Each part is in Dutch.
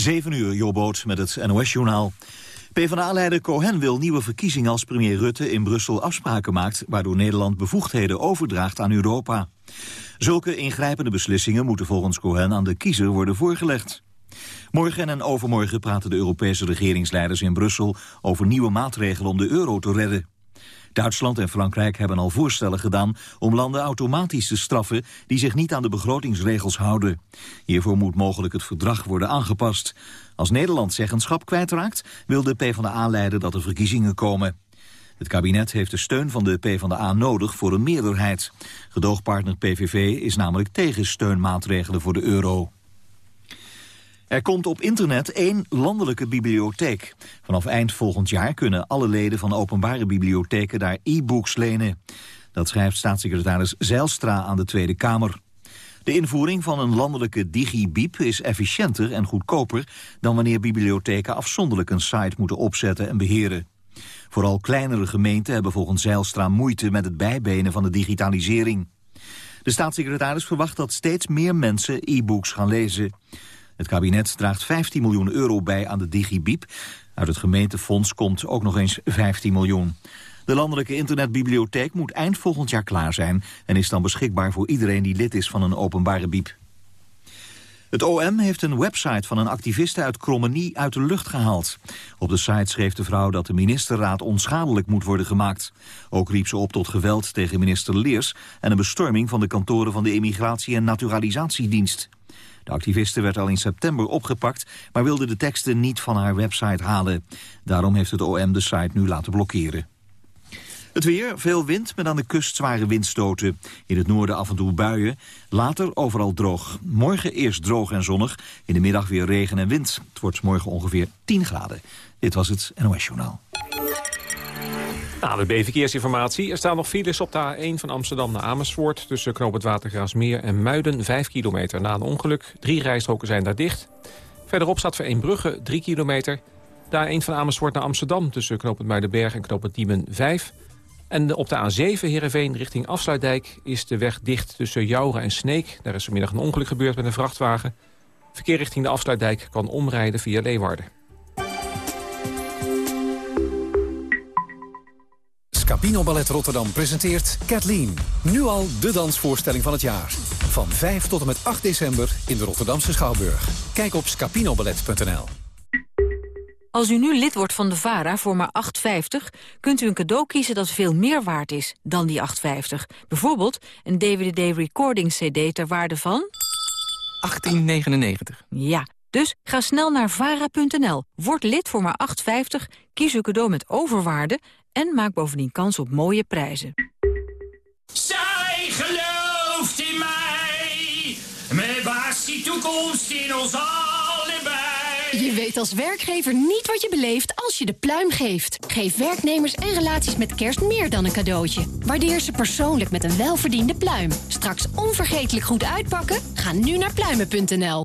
7 uur, Jobboot met het NOS-journaal. PvdA-leider Cohen wil nieuwe verkiezingen als premier Rutte in Brussel afspraken maakt... waardoor Nederland bevoegdheden overdraagt aan Europa. Zulke ingrijpende beslissingen moeten volgens Cohen aan de kiezer worden voorgelegd. Morgen en overmorgen praten de Europese regeringsleiders in Brussel... over nieuwe maatregelen om de euro te redden. Duitsland en Frankrijk hebben al voorstellen gedaan om landen automatisch te straffen die zich niet aan de begrotingsregels houden. Hiervoor moet mogelijk het verdrag worden aangepast. Als Nederland zeggenschap kwijtraakt, wil de PvdA-leider dat er verkiezingen komen. Het kabinet heeft de steun van de PvdA nodig voor een meerderheid. Gedoogpartner PVV is namelijk tegen steunmaatregelen voor de euro. Er komt op internet één landelijke bibliotheek. Vanaf eind volgend jaar kunnen alle leden van openbare bibliotheken daar e-books lenen. Dat schrijft staatssecretaris Zijlstra aan de Tweede Kamer. De invoering van een landelijke digibiep is efficiënter en goedkoper... dan wanneer bibliotheken afzonderlijk een site moeten opzetten en beheren. Vooral kleinere gemeenten hebben volgens Zijlstra moeite met het bijbenen van de digitalisering. De staatssecretaris verwacht dat steeds meer mensen e-books gaan lezen. Het kabinet draagt 15 miljoen euro bij aan de DigiBiep. Uit het gemeentefonds komt ook nog eens 15 miljoen. De landelijke internetbibliotheek moet eind volgend jaar klaar zijn... en is dan beschikbaar voor iedereen die lid is van een openbare biep. Het OM heeft een website van een activiste uit Krommenie uit de lucht gehaald. Op de site schreef de vrouw dat de ministerraad onschadelijk moet worden gemaakt. Ook riep ze op tot geweld tegen minister Leers... en een bestorming van de kantoren van de Immigratie- en Naturalisatiedienst. De activiste werd al in september opgepakt, maar wilde de teksten niet van haar website halen. Daarom heeft het OM de site nu laten blokkeren. Het weer, veel wind met aan de kust zware windstoten. In het noorden af en toe buien, later overal droog. Morgen eerst droog en zonnig, in de middag weer regen en wind. Het wordt morgen ongeveer 10 graden. Dit was het NOS Journaal. AWB Verkeersinformatie. Er staan nog files op de A1 van Amsterdam naar Amersfoort... tussen Knoop het Watergraasmeer en Muiden, 5 kilometer na een ongeluk. Drie rijstroken zijn daar dicht. Verderop staat voor Brugge 3 kilometer. De A1 van Amersfoort naar Amsterdam tussen Knoop het Muidenberg en Knoop Diemen 5. En op de A7 Heerenveen richting Afsluitdijk is de weg dicht tussen Jouren en Sneek. Daar is vanmiddag een ongeluk gebeurd met een vrachtwagen. Verkeer richting de Afsluitdijk kan omrijden via Leeuwarden. Scapino Ballet Rotterdam presenteert Kathleen. Nu al de dansvoorstelling van het jaar. Van 5 tot en met 8 december in de Rotterdamse Schouwburg. Kijk op scapinoballet.nl. Als u nu lid wordt van de VARA voor maar 8,50... kunt u een cadeau kiezen dat veel meer waard is dan die 8,50. Bijvoorbeeld een DVD-recording-cd ter waarde van... 18,99. Ja, dus ga snel naar vara.nl, word lid voor maar 8,50, kies uw cadeau met overwaarde... en maak bovendien kans op mooie prijzen. Zij gelooft in mij, met was die toekomst in ons allebei. Je weet als werkgever niet wat je beleeft als je de pluim geeft. Geef werknemers en relaties met kerst meer dan een cadeautje. Waardeer ze persoonlijk met een welverdiende pluim. Straks onvergetelijk goed uitpakken? Ga nu naar pluimen.nl.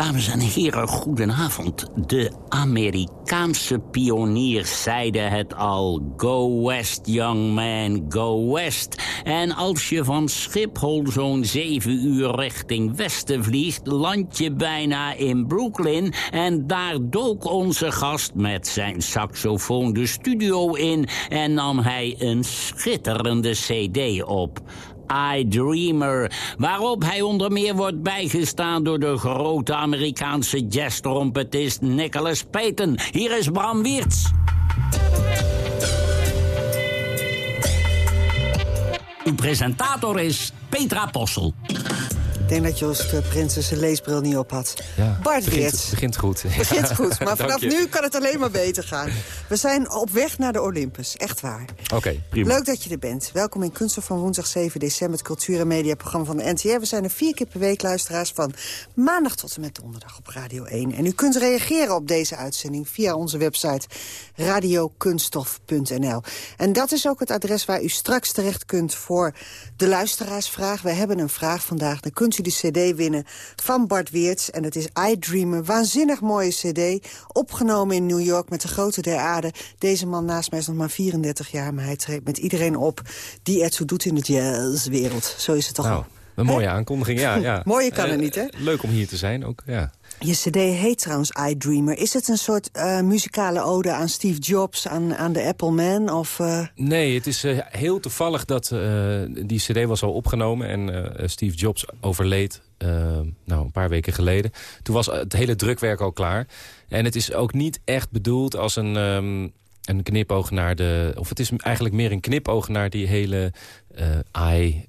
Dames en heren, goedenavond. De Amerikaanse pioniers zeiden het al. Go west, young man, go west. En als je van Schiphol zo'n zeven uur richting westen vliegt... land je bijna in Brooklyn. En daar dook onze gast met zijn saxofoon de studio in... en nam hij een schitterende cd op. I Dreamer, waarop hij onder meer wordt bijgestaan door de grote Amerikaanse jazz-trompetist Nicholas Payton. Hier is Bram Wiertz. Uw presentator is Petra Possel. Ik denk dat Joost uh, Prinsen zijn leesbril niet op had. Ja, Bart begint, begint goed. Begint goed, maar vanaf je. nu kan het alleen maar beter gaan. We zijn op weg naar de Olympus, echt waar. Oké, prima. Leuk dat je er bent. Welkom in Kunststof van woensdag 7 december... het cultuur- en mediaprogramma van de NTR. We zijn er vier keer per week, luisteraars, van maandag tot en met donderdag op Radio 1. En u kunt reageren op deze uitzending via onze website radiokunststof.nl. En dat is ook het adres waar u straks terecht kunt voor de luisteraarsvraag. We hebben een vraag vandaag, dan kunt u u de cd winnen van Bart Weerts. En dat is I Dreamer. Waanzinnig mooie cd. Opgenomen in New York met de grote der aarde. Deze man naast mij is nog maar 34 jaar. Maar hij treedt met iedereen op die ertoe doet in de jazzwereld. Zo is het toch Nou, al. een mooie aankondiging, ja. ja. Mooier kan het Eh, niet, hè? Leuk om hier te zijn ook, ja. Je cd heet trouwens I Dreamer. Is het een soort eh, muzikale ode aan Steve Jobs, aan, aan de Apple Man? Of, eh, Nee, het is eh, heel toevallig dat die cd was al opgenomen... en Steve Jobs overleed nou, een paar weken geleden. Toen was het hele drukwerk al klaar. En het is ook niet echt bedoeld als een, ehm, een knipoog naar de... of het is eigenlijk meer een knipoog naar die hele i...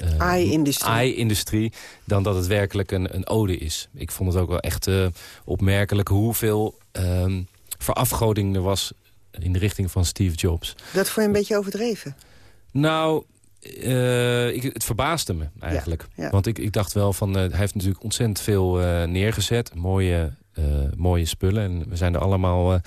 eh, AI-industrie. Dan dat het werkelijk een, een ode is. Ik vond het ook wel echt eh, opmerkelijk hoeveel ehm, verafgoding er was in de richting van Steve Jobs. dat vond je een beetje overdreven? Nou, eh, ik, het verbaasde me eigenlijk. Ja, ja. Want ik, ik dacht wel van, hij heeft natuurlijk ontzettend veel neergezet. Mooie, mooie spullen. En we zijn er allemaal eh,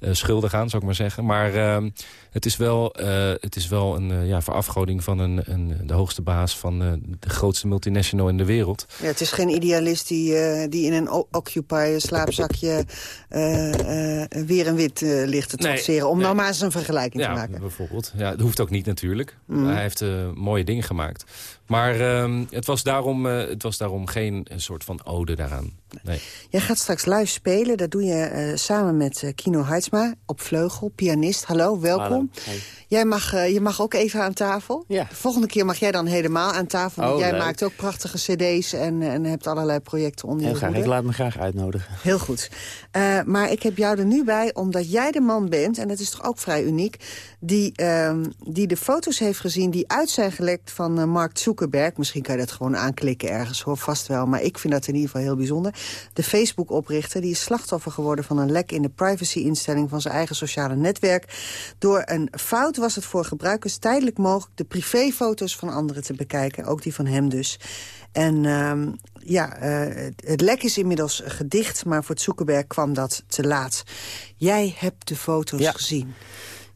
eh, schuldig aan, zou ik maar zeggen. Maar ehm, het is wel, eh, het is wel een eh, ja, verafgoding van een, een, de hoogste baas van eh, de grootste multinational in de wereld. Ja, het is geen idealist die, eh, die in een o- Occupy slaapzakje eh, eh, weer en wit eh, ligt te Nee, trotseren. Om nou maar eens een vergelijking te Ja, maken. bijvoorbeeld. Ja, dat hoeft ook niet natuurlijk. Mhm. Hij heeft eh, mooie dingen gemaakt. Maar ehm, het, was daarom, eh, het was daarom geen een soort van ode daaraan. Nee. Jij gaat straks live spelen. Dat doe je eh, samen met eh, Kino Heidsma op vleugel, pianist. Hallo, welkom. Hallo. Jij mag, eh, je mag ook even aan tafel. Ja. De volgende keer mag jij dan helemaal aan tafel. want Oh, jij leuk. maakt ook prachtige cd's en, en hebt allerlei projecten onder Heel je graag. Ik laat me graag uitnodigen. Heel goed. Maar ik heb jou er nu bij omdat jij de man bent... en dat is toch ook vrij uniek... die, ehm, die de foto's heeft gezien die uit zijn gelekt van Mark Zuckerberg. Misschien kan je dat gewoon aanklikken ergens, hoor, vast wel. Maar ik vind dat in ieder geval heel bijzonder. De Facebook-oprichter die is slachtoffer geworden van een lek... in de privacy-instelling van zijn eigen sociale netwerk. Door een fout was het voor gebruikers tijdelijk mogelijk... de privéfoto's van anderen te bekijken, ook die van hem dus... En ehm, ja, eh, het- het lek is inmiddels gedicht, maar voor Zuckerberg kwam dat te laat. Jij hebt de foto's Ja. gezien.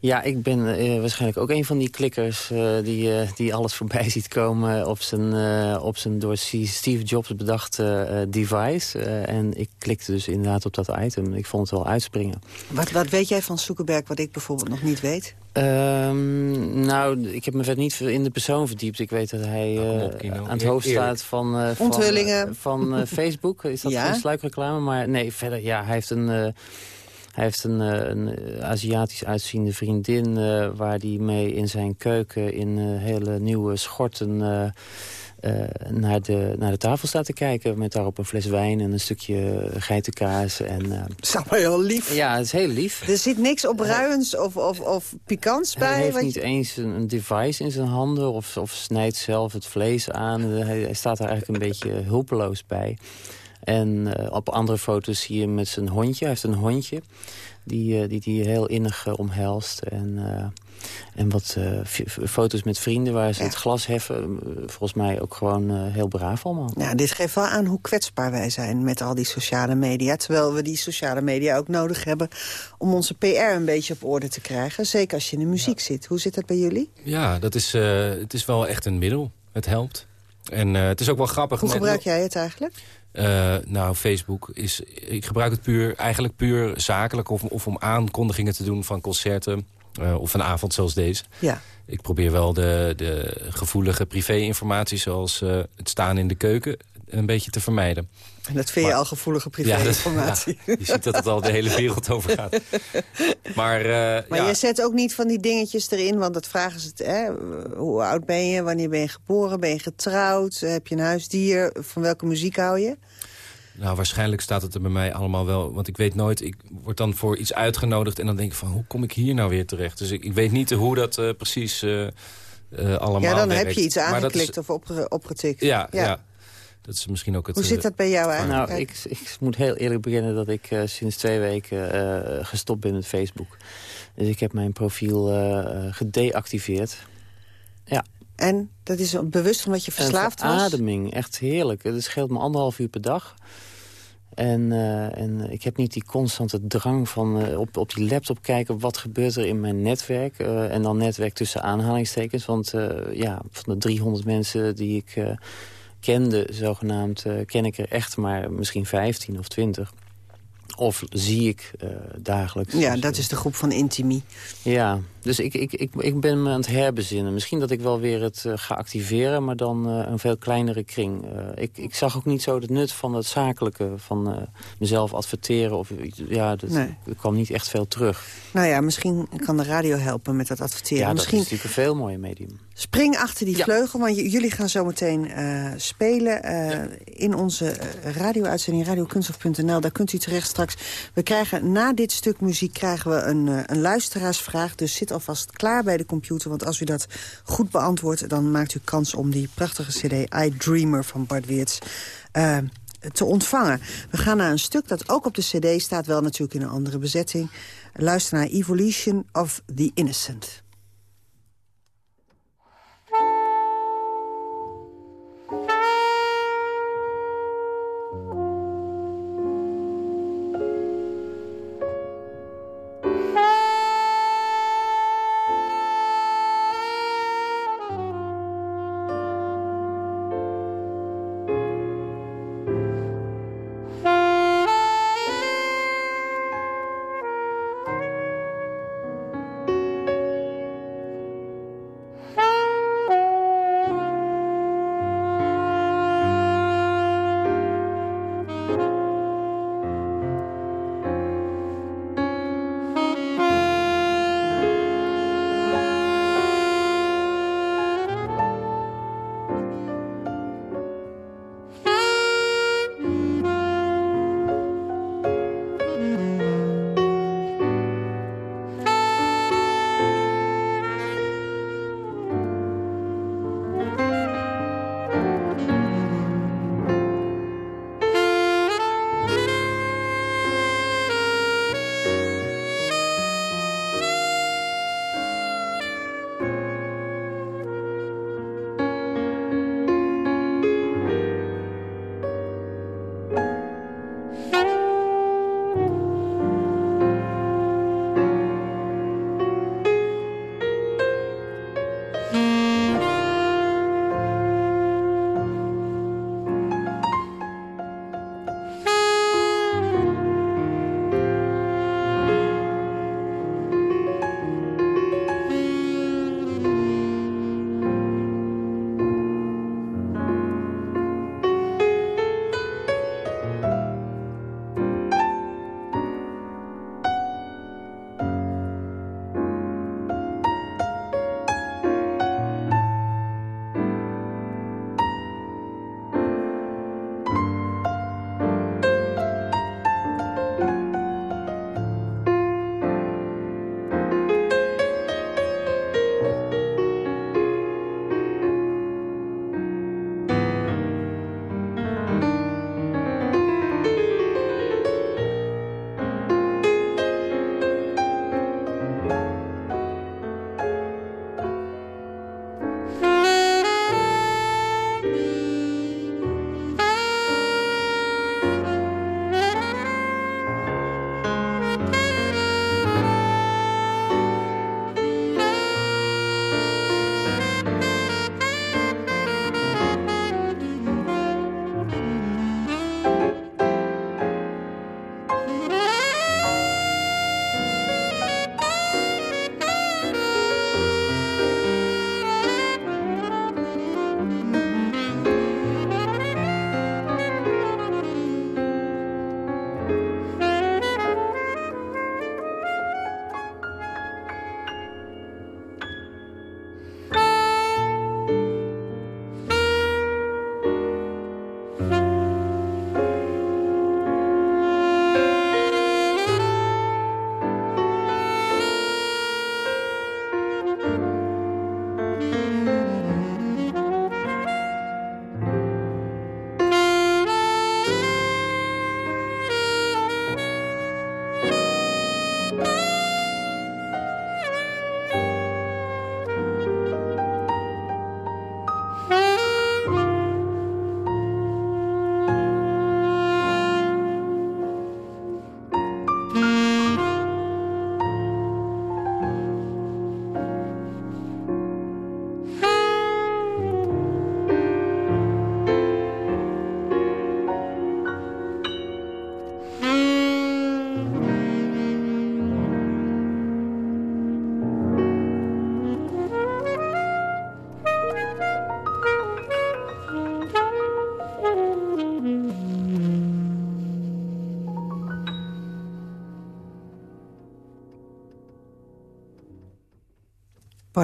Ja, ik ben eh, waarschijnlijk ook een van die klikkers... eh, die, eh, die alles voorbij ziet komen op zijn, eh, op zijn door Steve Jobs bedachte eh, device. Eh, en ik klikte dus inderdaad op dat item. Ik vond het wel uitspringen. Wat, wat weet jij van Zuckerberg wat ik bijvoorbeeld nog niet weet? Ehm, nou, ik heb me verder niet in de persoon verdiept. Ik weet dat hij eh, Kino. aan het hoofd staat van, eh, van, Onthullingen. van Facebook. Is dat Ja. een sluikreclame? Maar nee, verder, ja, hij heeft een... eh, hij heeft een, eh, een Aziatisch uitziende vriendin... eh, waar hij mee in zijn keuken in eh, hele nieuwe schorten... eh, eh, naar, de, naar de tafel staat te kijken... met daarop een fles wijn en een stukje geitenkaas. En, eh, Dat is allemaal heel lief. ja, het is heel lief. Er zit niks opruiends of, of, of pikants bij. Hij heeft niet je- eens een, een device in zijn handen of, of snijdt zelf het vlees aan. Hij, hij staat er eigenlijk een beetje hulpeloos bij. En eh, op andere foto's zie je hem met zijn hondje. Hij heeft een hondje die eh, die, die heel innig eh, omhelst. En, eh, en wat eh, foto's met vrienden waar ze Ja. het glas heffen. Volgens mij ook gewoon eh, heel braaf allemaal. Ja, dit geeft wel aan hoe kwetsbaar wij zijn met al die sociale media. Terwijl we die sociale media ook nodig hebben om onze PR een beetje op orde te krijgen. Zeker als je in de muziek zit. Hoe zit dat bij jullie? Ja, dat is, eh, het is wel echt een middel. Het helpt. En eh, het is ook wel grappig. Hoe gebruik jij het eigenlijk? Eh, nou, Facebook is... Ik gebruik het puur, eigenlijk puur zakelijk... of, of om aankondigingen te doen van concerten... eh, of een avond zoals deze. Ja. Ik probeer wel de, de gevoelige privé-informatie... zoals eh, het staan in de keuken een beetje te vermijden. En dat vind je Maar- al gevoelige privé-informatie. ja, je ziet dat het al de hele wereld over gaat. Maar, eh, Maar ja, je zet ook niet van die dingetjes erin, want dat vragen ze... het, Hè? Hoe oud ben je? Wanneer ben je geboren? Ben je getrouwd? Heb je een huisdier? Van welke muziek hou je? Nou, waarschijnlijk staat het er bij mij allemaal wel. Want ik weet nooit, ik word dan voor iets uitgenodigd... en dan denk ik van, hoe kom ik hier nou weer terecht? Dus ik, ik weet niet hoe dat eh, precies eh, allemaal Ja, dan werkt. heb je iets is- aangeklikt of opge- opgetikt. ja, ja. Dat is misschien ook het... Hoe eh, zit dat bij jou eigenlijk? Nou, ik, ik moet heel eerlijk beginnen dat ik eh, sinds twee weken eh, gestopt ben met Facebook. Dus ik heb mijn profiel eh, eh, gedeactiveerd. Ja. En dat is bewust omdat je verslaafd en was? verademing, echt heerlijk. Het scheelt me anderhalf uur per dag. En, eh, en ik heb niet die constante drang van eh, op, op die laptop kijken... wat gebeurt er in mijn netwerk. eh, en dan netwerk tussen aanhalingstekens. Want eh, ja, van de 300 mensen die ik... eh, kende, zogenaamd, ken ik er echt maar misschien 15 of 20. Of zie ik dagelijks. Ja, dat is de groep van Intimi. Ja, dus ik, ik, ik, ik ben me aan het herbezinnen. Misschien dat ik wel weer het uh, ga activeren, maar dan uh, een veel kleinere kring. Uh, ik, ik zag ook niet zo het nut van het zakelijke, van mezelf adverteren. Of, ja, dat, Nee. er kwam niet echt veel terug. Nou ja, misschien kan de radio helpen met dat adverteren. Ja, misschien dat is natuurlijk een veel mooier medium. Spring achter die vleugel, want jullie gaan zo meteen eh, spelen eh, in onze eh, radio-uitzending radiokunstof.nl. Daar kunt u terecht straks. We krijgen na dit stuk muziek krijgen we een, eh, een luisteraarsvraag. Dus zit alvast klaar bij de computer, want als u dat goed beantwoordt... dan maakt u kans om die prachtige cd I Dreamer van Bart Weerts... eh, te ontvangen. We gaan naar een stuk dat ook op de cd staat, wel natuurlijk in een andere bezetting. Luister naar Evolution of the Innocent.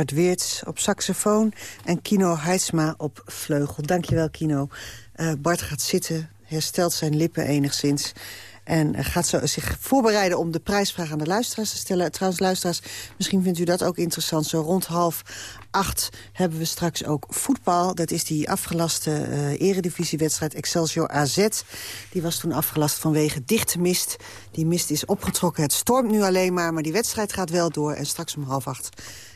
Bart Weerts op saxofoon en Kino Heidsma op vleugel. Dankjewel, Kino. Uh, Bart gaat zitten, herstelt zijn lippen enigszins... En gaat zo zich voorbereiden om de prijsvraag aan de luisteraars te stellen. Trouwens, luisteraars, misschien vindt u dat ook interessant. Zo rond half acht hebben we straks ook voetbal. Dat is die afgelaste uh, eredivisiewedstrijd Excelsior AZ. Die was toen afgelast vanwege dichte mist. Die mist is opgetrokken. Het stormt nu alleen maar, maar die wedstrijd gaat wel door. En straks om half acht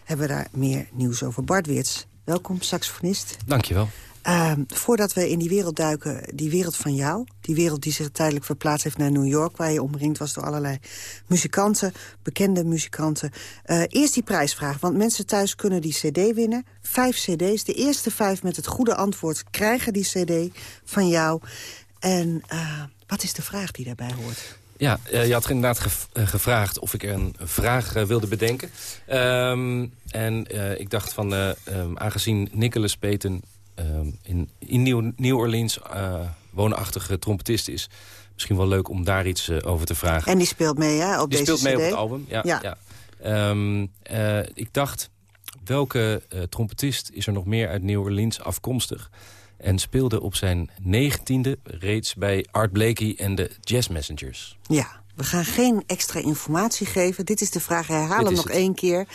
hebben we daar meer nieuws over. Bart Weerts, welkom, saxofonist. Dankjewel. Uh, voordat we in die wereld duiken, die wereld van jou... die wereld die zich tijdelijk verplaatst heeft naar New York... waar je omringd was door allerlei muzikanten, bekende muzikanten. Uh, eerst die prijsvraag, want mensen thuis kunnen die cd winnen. Vijf cd's, de eerste vijf met het goede antwoord krijgen die cd van jou. En uh, wat is de vraag die daarbij hoort? Ja, je had inderdaad gevraagd of ik een vraag wilde bedenken. Um, en uh, ik dacht van, uh, um, aangezien Nicholas Peten Ehm, in, in New, New Orleans uh, woonachtige trompetist is. Misschien wel leuk om daar iets over te vragen. En die speelt mee hè, op die deze speelt mee CD? op het album, ja. ja. ja. Ik dacht, welke trompetist is er nog meer uit New Orleans afkomstig? En speelde op zijn negentiende reeds bij Art Blakey en de Jazz Messengers. Ja, we gaan geen extra informatie geven. Dit is de vraag, herhaal hem nog het. één keer.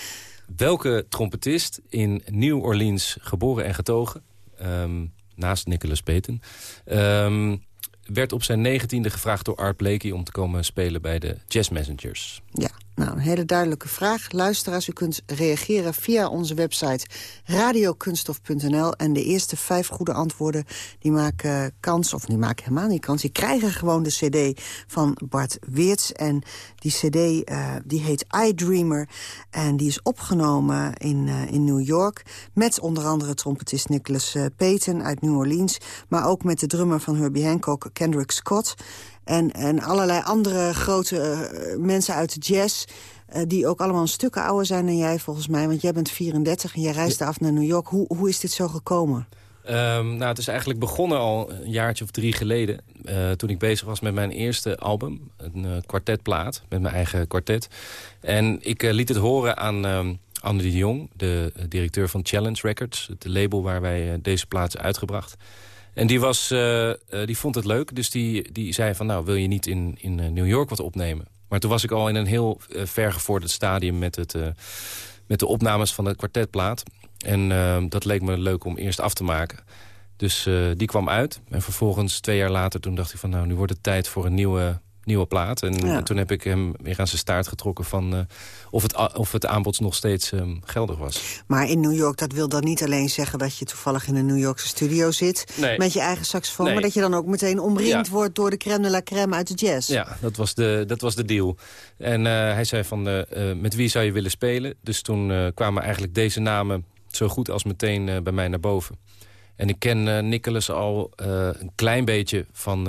Welke trompetist in New Orleans geboren en getogen um, naast Nicholas Peten... Um, werd op zijn negentiende gevraagd door Art Blakey... om te komen spelen bij de Jazz Messengers. Ja, nou, een hele duidelijke vraag. Luisteraars, u kunt reageren via onze website radiokunstof.nl. En de eerste vijf goede antwoorden, die maken kans... of die maken helemaal niet kans, die krijgen gewoon de cd van Bart Weerts. En die cd uh, die heet I Dreamer. En die is opgenomen in, uh, in New York... met onder andere trompetist Nicholas uh, uit New Orleans... maar ook met de drummer van Herbie Hancock, Kendrick Scott... En, en allerlei andere grote uh, mensen uit de jazz... Uh, die ook allemaal een stukken ouder zijn dan jij volgens mij. Want jij bent 34 en jij reisde af naar New York. Hoe, hoe is dit zo gekomen? Um, nou, het is eigenlijk begonnen al een jaartje of drie geleden. Uh, toen ik bezig was met mijn eerste album. Een uh, kwartetplaat, met mijn eigen kwartet. En ik liet het horen aan... Um, Anne de Jong, de directeur van Challenge Records. Het label waar wij deze plaats uitgebracht. En die, was, uh, uh, die vond het leuk, dus die, die zei van... nou, wil je niet in, in New York wat opnemen? Maar toen was ik al in een heel uh, vergevorderd stadium... met, het, met de opnames van de kwartetplaat. En dat leek me leuk om eerst af te maken. Dus die kwam uit. En vervolgens, twee jaar later, toen dacht ik van... nou, nu wordt het tijd voor een nieuwe nieuwe plaat. En ja. toen heb ik hem weer aan zijn staart getrokken van uh, of, het, of het aanbod nog steeds um, geldig was. Maar in New York, dat wil dan niet alleen zeggen dat je toevallig in een New Yorkse studio zit... Nee. met je eigen saxofoon, nee. maar dat je dan ook meteen omringd ja. wordt door de crème de la crème uit de jazz. Ja, dat was de, dat was de deal. En uh, hij zei van, uh, met wie zou je willen spelen? Dus toen kwamen eigenlijk deze namen zo goed als meteen bij mij naar boven. En ik ken Nicholas al een klein beetje van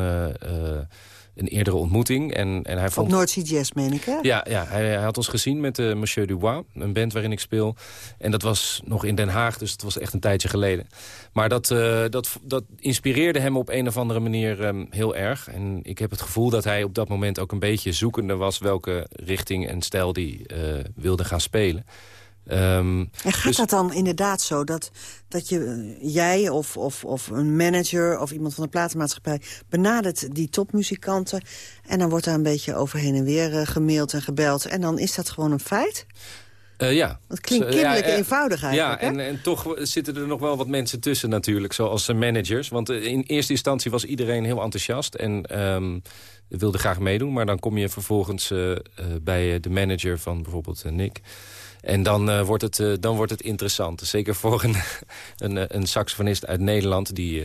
een eerdere ontmoeting. En, en hij vond... Op North Sea Jazz, meen ik, hè? Ja, ja hij, hij had ons gezien met uh, Monsieur Dubois, een band waarin ik speel. En dat was nog in Den Haag, dus het was echt een tijdje geleden. Maar dat, uh, dat, dat inspireerde hem op een of andere manier um, heel erg. En ik heb het gevoel dat hij op dat moment ook een beetje zoekende was... welke richting en stijl die uh, wilde gaan spelen. Um, en gaat dus... dat dan inderdaad zo dat, dat je, jij of, of, of een manager of iemand van de platenmaatschappij benadert die topmuzikanten en dan wordt daar een beetje overheen en weer uh, gemaild en gebeld en dan is dat gewoon een feit? Uh, ja. Dat klinkt kinderlijk ja, eenvoudig eigenlijk. Ja, en, en, toch zitten er nog wel wat mensen tussen natuurlijk, zoals managers. Want in eerste instantie was iedereen heel enthousiast en um, wilde graag meedoen. Maar dan kom je vervolgens uh, bij de manager van bijvoorbeeld Nick... En dan, uh, wordt het, uh, dan wordt het interessant. Zeker voor een, een, een saxofonist uit Nederland. Die,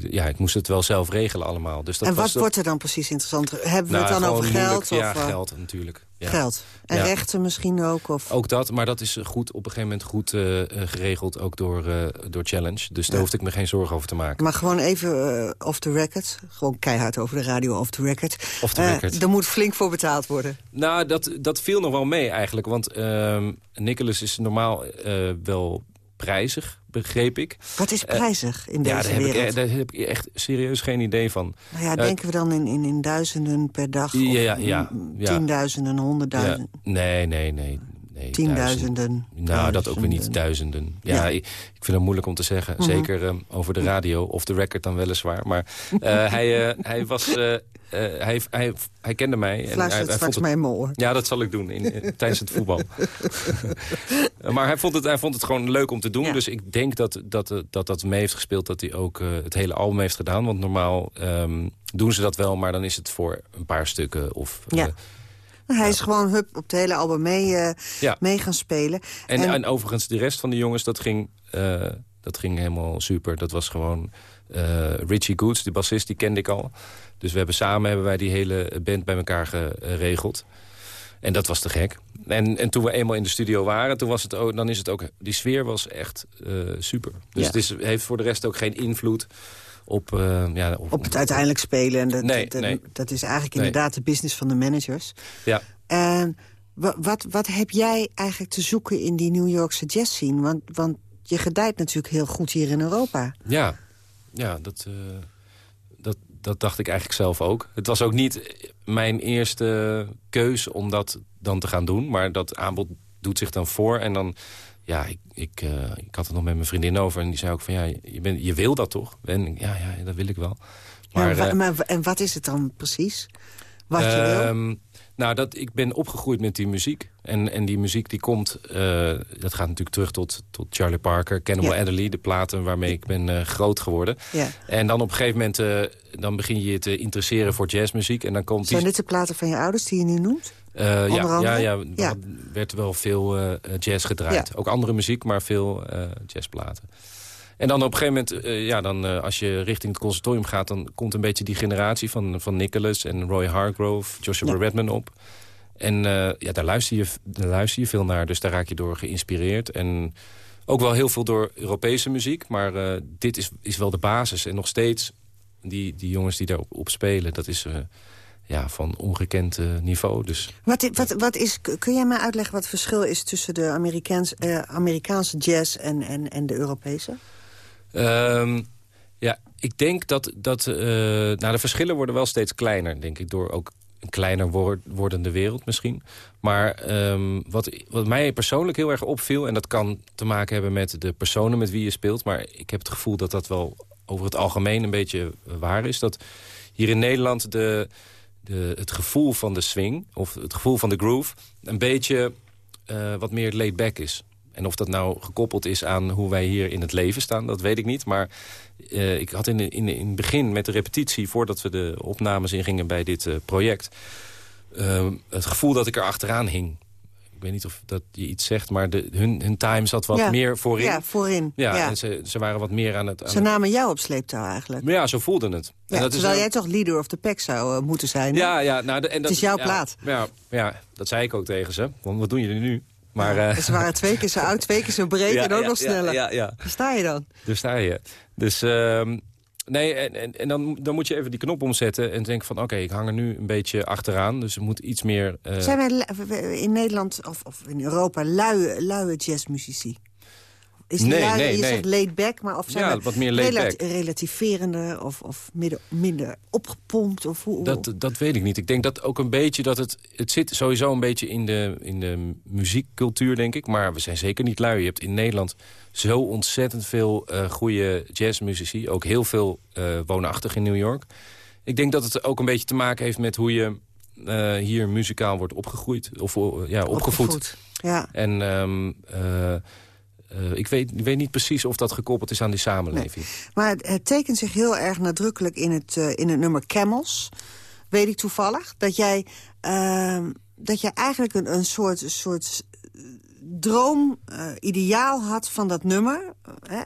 die, ja, ik moest het wel zelf regelen allemaal. Dus dat en wat wordt er dan precies interessant? Hebben nou, we het dan over geld? Ja, of, geld natuurlijk. Ja. Geld. En ja. rechten misschien ook? Of? Ook dat, maar dat is goed, op een gegeven moment goed geregeld. Ook door, door Challenge. Dus daar hoefde ik me geen zorgen over te maken. Maar gewoon even off the record. Gewoon keihard over de radio off the record. Off the record. er moet flink voor betaald worden. Nou, dat, dat viel nog wel mee eigenlijk. Want uh, Nicholas is normaal wel prijzig, begreep ik. Wat is prijzig in ja, deze daar wereld? Heb ik, daar heb ik echt serieus geen idee van. Nou ja, denken we dan in, in, in duizenden per dag? Ja, ja, ja, Tienduizenden, honderdduizenden? Ja, nee, nee, nee. Nee, Tienduizenden. Nou, dat ook weer niet duizenden. Ja, Ja. Ik, ik vind het moeilijk om te zeggen. Mhm. Zeker eh, over de radio, of de record dan weliswaar. Maar eh, hij, eh, hij was... eh, eh, hij, hij, hij kende mij. En Fluister hij, het hij straks vond in mijn oor. Ja, dat zal ik doen in, in- tijdens het voetbal. maar hij vond, het, hij vond het gewoon leuk om te doen. Dus ik denk dat dat, dat dat mee heeft gespeeld dat hij ook eh, het hele album heeft gedaan. Want normaal ehm, doen ze dat wel, maar dan is het voor een paar stukken. Of, Ja. eh, Hij is gewoon hup, op het hele album mee, eh, Ja. mee gaan spelen. En, en, overigens, de rest van de jongens, dat ging, eh, dat ging helemaal super. Dat was gewoon eh, Richie Goods, de bassist, die kende ik al. Dus we hebben samen hebben wij die hele band bij elkaar geregeld. En dat was te gek. En, en toen we eenmaal in de studio waren, toen was het ook, dan is het ook... Die sfeer was echt eh, super. Dus Ja. het is, heeft voor de rest ook geen invloed op... eh, ja, op, op het uiteindelijk spelen. En dat, Nee, dat, nee. dat is eigenlijk Nee. inderdaad de business van de managers. Ja. En wa- wat, wat heb jij eigenlijk te zoeken in die New Yorkse jazz scene? Want, want je gedijt natuurlijk heel goed hier in Europa. Ja, ja dat, eh, dat, dat dacht ik eigenlijk zelf ook. Het was ook niet mijn eerste keus om dat dan te gaan doen. Maar dat aanbod doet zich dan voor. En dan, ja, ik, ik, eh, ik had het nog met mijn vriendin over. En die zei ook van, ja, je, bent, je wil dat toch? En ja, ja, dat wil ik wel. Maar, ja, wa- eh, maar, en wat is het dan precies? Wat je wil? Nou, dat, ik ben opgegroeid met die muziek. En, en die muziek die komt, eh, dat gaat natuurlijk terug tot, tot Charlie Parker, Cannibal Ja. Adderley, de platen waarmee ik ben eh, groot geworden. Ja. En dan op een gegeven moment eh, dan begin je je te interesseren voor jazzmuziek. En dan komt die... Zijn dit de platen van je ouders die je nu noemt? Ja, ja, ja, er Ja. werd wel veel jazz gedraaid. Ja. Ook andere muziek, maar veel jazzplaten. En dan op een gegeven moment, eh, ja, dan, eh, als je richting het conservatorium gaat... dan komt een beetje die generatie van, van Nicholas en Roy Hargrove, Joshua Ja. Redman op. En eh, ja, daar luister, je, daar luister je veel naar, dus daar raak je door geïnspireerd. En ook wel heel veel door Europese muziek, maar dit is, is wel de basis. En nog steeds, die, die jongens die daarop op spelen, dat is... ja, van ongekend niveau. Dus Wat, wat, wat is, kun jij mij uitleggen wat het verschil is tussen de Amerikaans, Amerikaanse jazz en, en, en de Europese? Ehm, ja, ik denk dat, dat eh, nou, de verschillen worden wel steeds kleiner, denk ik, door ook een kleiner wor- wordende wereld misschien. Maar ehm, wat, wat mij persoonlijk heel erg opviel, en dat kan te maken hebben met de personen met wie je speelt, maar ik heb het gevoel dat dat wel over het algemeen een beetje waar is. Dat hier in Nederland de, de, het gevoel van de swing, of het gevoel van de groove, een beetje eh, wat meer laid back is. En of dat nou gekoppeld is aan hoe wij hier in het leven staan, dat weet ik niet. Maar eh, ik had in, in, in het begin met de repetitie, voordat we de opnames ingingen bij dit eh, project... eh, het gevoel dat ik er achteraan hing. Ik weet niet of dat je iets zegt, maar de, hun, hun time zat wat Ja. meer voorin. Ja, voorin. Ja, Ja. en ze, ze waren wat meer aan het... Aan Ze het- namen jou op sleeptouw eigenlijk. maar ja, zo voelde het. Ja, En dat is terwijl jij toch leader of the pack zou eh, moeten zijn. hè? ja, ja, nou, de- en dat, is jouw plaat. Ja, ja, dat zei ik ook tegen ze. Want wat doen jullie nu? Maar, eh, Ze waren twee keer zo oud, twee keer zo breed Ja, en ook ja, nog sneller. ja, ja. Daar sta je dan. Daar sta je. Dus ehm, nee, en, en, en dan, dan moet je even die knop omzetten en denken van... oké, ik hang er nu een beetje achteraan, dus er moet iets meer... eh, Zijn wij in Nederland of, of in Europa luie, luie jazzmuzici? Is Nee, lui, nee, je nee. zegt laid back, maar of zijn Ja, wat meer laid back. relativerender of, of minder, minder opgepompt? Of hoe, dat, dat weet ik niet. Ik denk dat ook een beetje dat het... Het zit sowieso een beetje in de, in de muziekcultuur, denk ik. Maar we zijn zeker niet lui. Je hebt in Nederland zo ontzettend veel eh goede jazzmuzici. Ook heel veel eh, woonachtig in New York. Ik denk dat het ook een beetje te maken heeft met hoe je eh, hier muzikaal wordt opgegroeid. Of ja, opgevoed. Opgevoed, ja. En ehm, eh, ik, weet, ik weet niet precies of dat gekoppeld is aan die samenleving. Maar het, het tekent zich heel erg nadrukkelijk in het, eh, in het nummer Camels. Weet ik toevallig. Dat jij, ehm, dat jij eigenlijk een, een soort, soort droom, eh, ideaal had van dat nummer. Hè?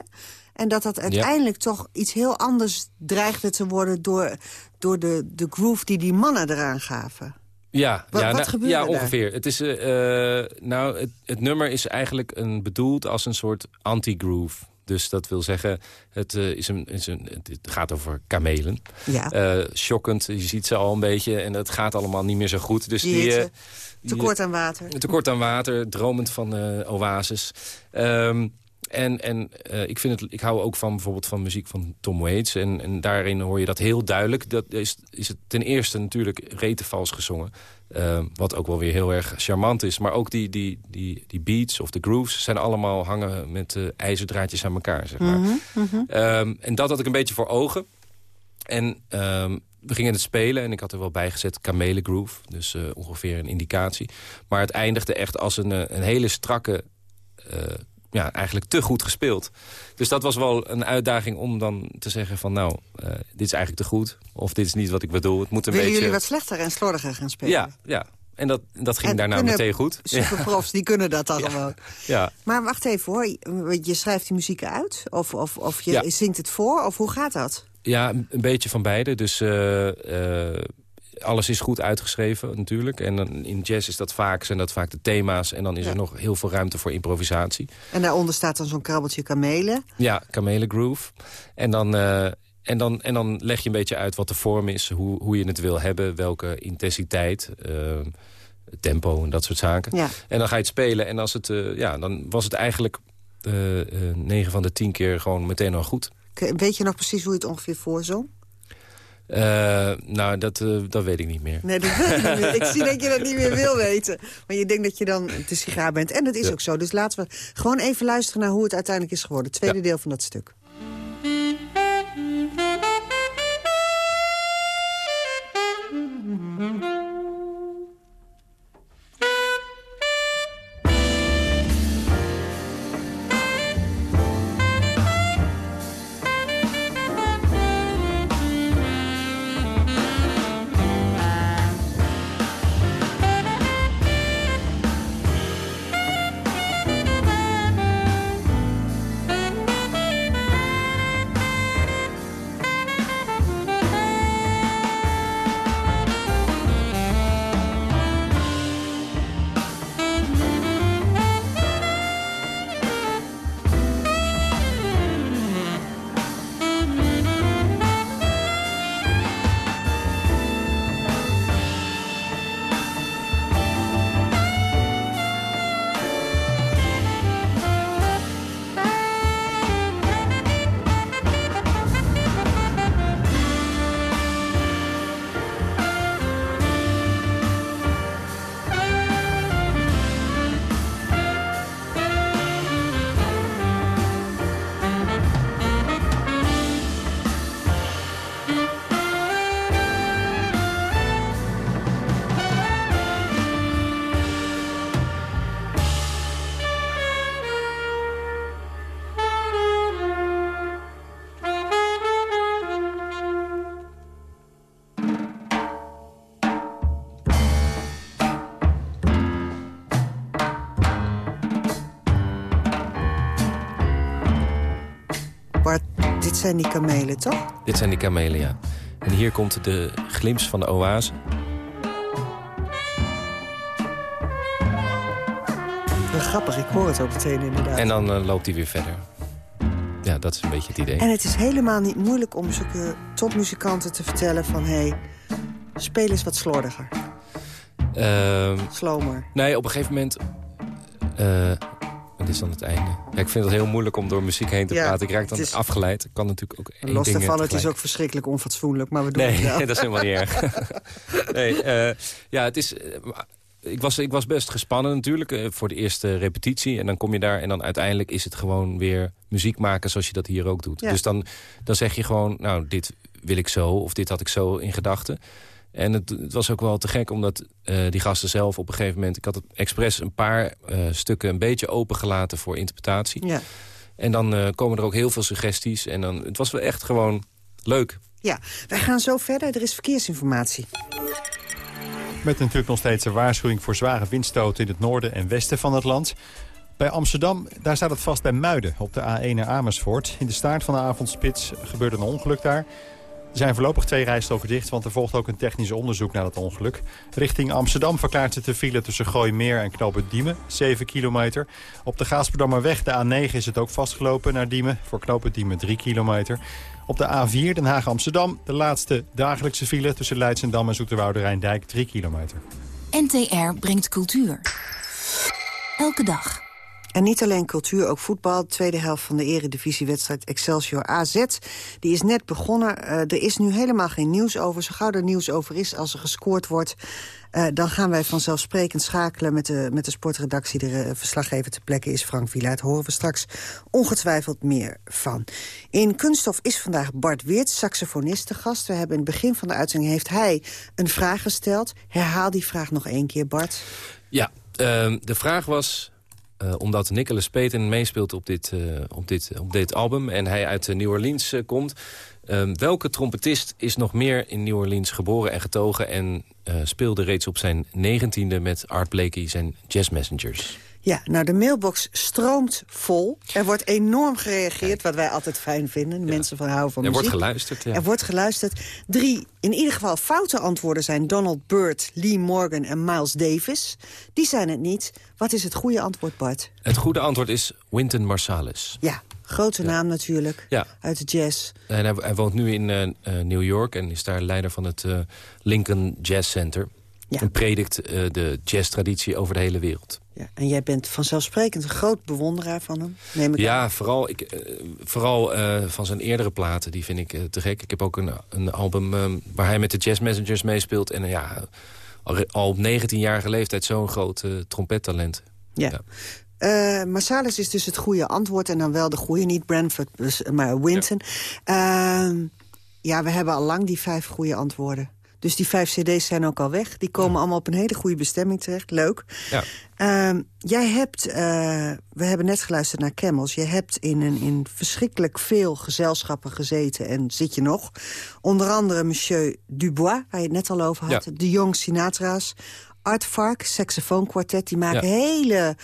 En dat dat uiteindelijk toch iets heel anders dreigde te worden... door, door de, de groove die die mannen eraan gaven. Ja, Wat- ja, wat nou, gebeurde ja ongeveer. Het, is, eh, nou, het, het nummer is eigenlijk een, bedoeld als een soort anti-groove. Dus dat wil zeggen, het, eh, is een, is een, het gaat over kamelen. Ja. Shockend, je ziet ze al een beetje en het gaat allemaal niet meer zo goed. Dus Die die, Tekort aan water. een tekort aan water, dromend van oases. Ehm, En, en uh, ik, vind het, ik hou ook van bijvoorbeeld van muziek van Tom Waits. En, en daarin hoor je dat heel duidelijk. Dat is, is het ten eerste natuurlijk rete vals gezongen. Uh, wat ook wel weer heel erg charmant is. Maar ook die, die, die, die beats of de grooves zijn allemaal hangen met uh, ijzerdraadjes aan elkaar. Zeg maar. Mm -hmm. um, en dat had ik een beetje voor ogen. En um, we gingen het spelen en ik had er wel bij gezet kamele groove. Dus ongeveer een indicatie. Maar het eindigde echt als een, een hele strakke... Uh, ja, eigenlijk te goed gespeeld. Dus dat was wel een uitdaging om dan te zeggen van... nou, uh, dit is eigenlijk te goed. Of dit is niet wat ik bedoel. Het moet een Willen beetje... jullie wat slechter en slordiger gaan spelen? Ja, ja. En dat, dat ging en daarna meteen goed. Superprofs, die kunnen dat dan ja. Maar wacht even hoor, je schrijft die muziek uit? Of, of, of je Ja. zingt het voor? Of hoe gaat dat? Ja, een beetje van beide. Dus eh, eh, alles is goed uitgeschreven natuurlijk. En dan in jazz is dat vaak, zijn dat vaak de thema's. En dan is Ja. er nog heel veel ruimte voor improvisatie. En daaronder staat dan zo'n krabbeltje kamelen. Ja, kamele groove. En dan, eh, en, dan, en dan leg je een beetje uit wat de vorm is. Hoe, hoe je het wil hebben. Welke intensiteit. eh, tempo en dat soort zaken. Ja. En dan ga je het spelen. En als het, eh, ja, dan was het eigenlijk eh, eh, negen van de tien keer gewoon meteen al goed. Weet je nog precies hoe je het ongeveer voorzong? Eh, nou, dat, eh, dat weet ik niet meer. Nee, dat niet meer. Ik zie dat je dat niet meer wil weten. Maar je denkt dat je dan te sigaar bent. En dat is Ja. ook zo. Dus laten we gewoon even luisteren naar hoe het uiteindelijk is geworden. Het tweede deel van dat stuk. Zijn die kamelen, toch? Dit zijn die kamelen, ja. En hier komt de glimps van de oase. Wel grappig, ik hoor het ook meteen inderdaad. En dan eh, loopt hij weer verder. Ja, dat is een beetje het idee. En het is helemaal niet moeilijk om zulke topmuzikanten te vertellen van... hé, hey, speel eens wat slordiger, Ehm, slomer. nee, op een gegeven moment... eh, is dan het einde. Ja, ik vind het heel moeilijk om door muziek heen te Ja, praten. Ik raak dan is- afgeleid. Ik kan natuurlijk ook één Los ding daarvan, het is ook verschrikkelijk onfatsoenlijk, maar we doen Nee, het wel. dat is helemaal niet erg. nee, eh, ja, het is... eh, ik was, ik was best gespannen natuurlijk eh, voor de eerste repetitie. En dan kom je daar en dan uiteindelijk is het gewoon weer muziek maken zoals je dat hier ook doet. Ja. Dus dan, dan zeg je gewoon, nou, dit wil ik zo of dit had ik zo in gedachten. En het, het was ook wel te gek, omdat eh, die gasten zelf op een gegeven moment... ik had het expres een paar eh, stukken een beetje opengelaten voor interpretatie. Ja. En dan eh, komen er ook heel veel suggesties. En dan, het was wel echt gewoon leuk. ja, wij gaan zo verder. Er is verkeersinformatie. Met natuurlijk nog steeds een waarschuwing voor zware windstoten in het noorden en westen van het land. Bij Amsterdam, daar staat het vast bij Muiden op de A1 naar Amersfoort. In de staart van de avondspits gebeurde een ongeluk daar. Er zijn voorlopig twee rijstroken dicht, want er volgt ook een technisch onderzoek naar dat ongeluk. Richting Amsterdam verklaart zich de file tussen Gooimeer en Knoopend Diemen, 7 kilometer. Op de Gaasperdammerweg, de A9, is het ook vastgelopen naar Diemen, voor Knoopend Diemen 3 kilometer. Op de A4 Den Haag-Amsterdam, de laatste dagelijkse file tussen Leidsendam en Zoeterwoude Rijndijk, 3 kilometer. NTR brengt cultuur. Elke dag. En niet alleen cultuur, ook voetbal. De tweede helft van de eredivisiewedstrijd Excelsior AZ. Die is net begonnen. Uh, er is nu helemaal geen nieuws over. Zo gauw er nieuws over is, als er gescoord wordt... Uh, dan gaan wij vanzelfsprekend schakelen met de, met de sportredactie. De uh, verslaggever ter plekke is Frank. Daar horen we straks ongetwijfeld meer van. In Kunststof is vandaag Bart Weert, saxofonist, gast. We hebben in het begin van de uitzending heeft hij een vraag gesteld. Herhaal die vraag nog één keer, Bart. Ja, uh, de vraag was... Uh, omdat Nicholas Payton meespeelt op dit, uh, op, dit, op dit album... en hij uit New Orleans komt... Ehm, welke trompetist is nog meer in New Orleans geboren en getogen... en speelde reeds op zijn negentiende met Art Blakey zijn Jazz Messengers? Ja, nou de mailbox stroomt vol. Er wordt enorm gereageerd, wat wij altijd fijn vinden. Mensen van houden van er muziek. Er wordt geluisterd, ja. Er wordt geluisterd. Drie, in ieder geval foute antwoorden zijn Donald Byrd, Lee Morgan en Miles Davis. Die zijn het niet. Wat is het goede antwoord, Bart? Het goede antwoord is Wynton Marsalis. Ja, grote Ja. naam natuurlijk. Ja. Uit de jazz. En hij, hij woont nu in eh, eh, New York en is daar leider van het eh, Lincoln Jazz Center. Ja. En predikt eh, de jazztraditie over de hele wereld. Ja, en jij bent vanzelfsprekend een groot bewonderaar van hem, neem ik aan. Ja, vooral, ik, eh, vooral eh, van zijn eerdere platen, die vind ik eh, te gek. Ik heb ook een, een album eh, waar hij met de Jazz Messengers meespeelt. En ja, al, op 19-jarige leeftijd zo'n groot trompettalent. Ja. Eh, Marsalis is dus het goede antwoord. En dan wel de goede, niet Brentford, dus, maar Winton. Ja. ja, we hebben al lang die vijf goede antwoorden. Dus die vijf cd's zijn ook al weg. Die komen allemaal op een hele goede bestemming terecht. Leuk. Ja. Uh, jij hebt, uh, we hebben net geluisterd naar Camels. Je hebt in, een, in verschrikkelijk veel gezelschappen gezeten en zit je nog. Onder andere Monsieur Dubois, waar je het net al over had. Ja. De Jong Sinatra's. Art Fark, saxofoonkwartet, die maken Ja. hele,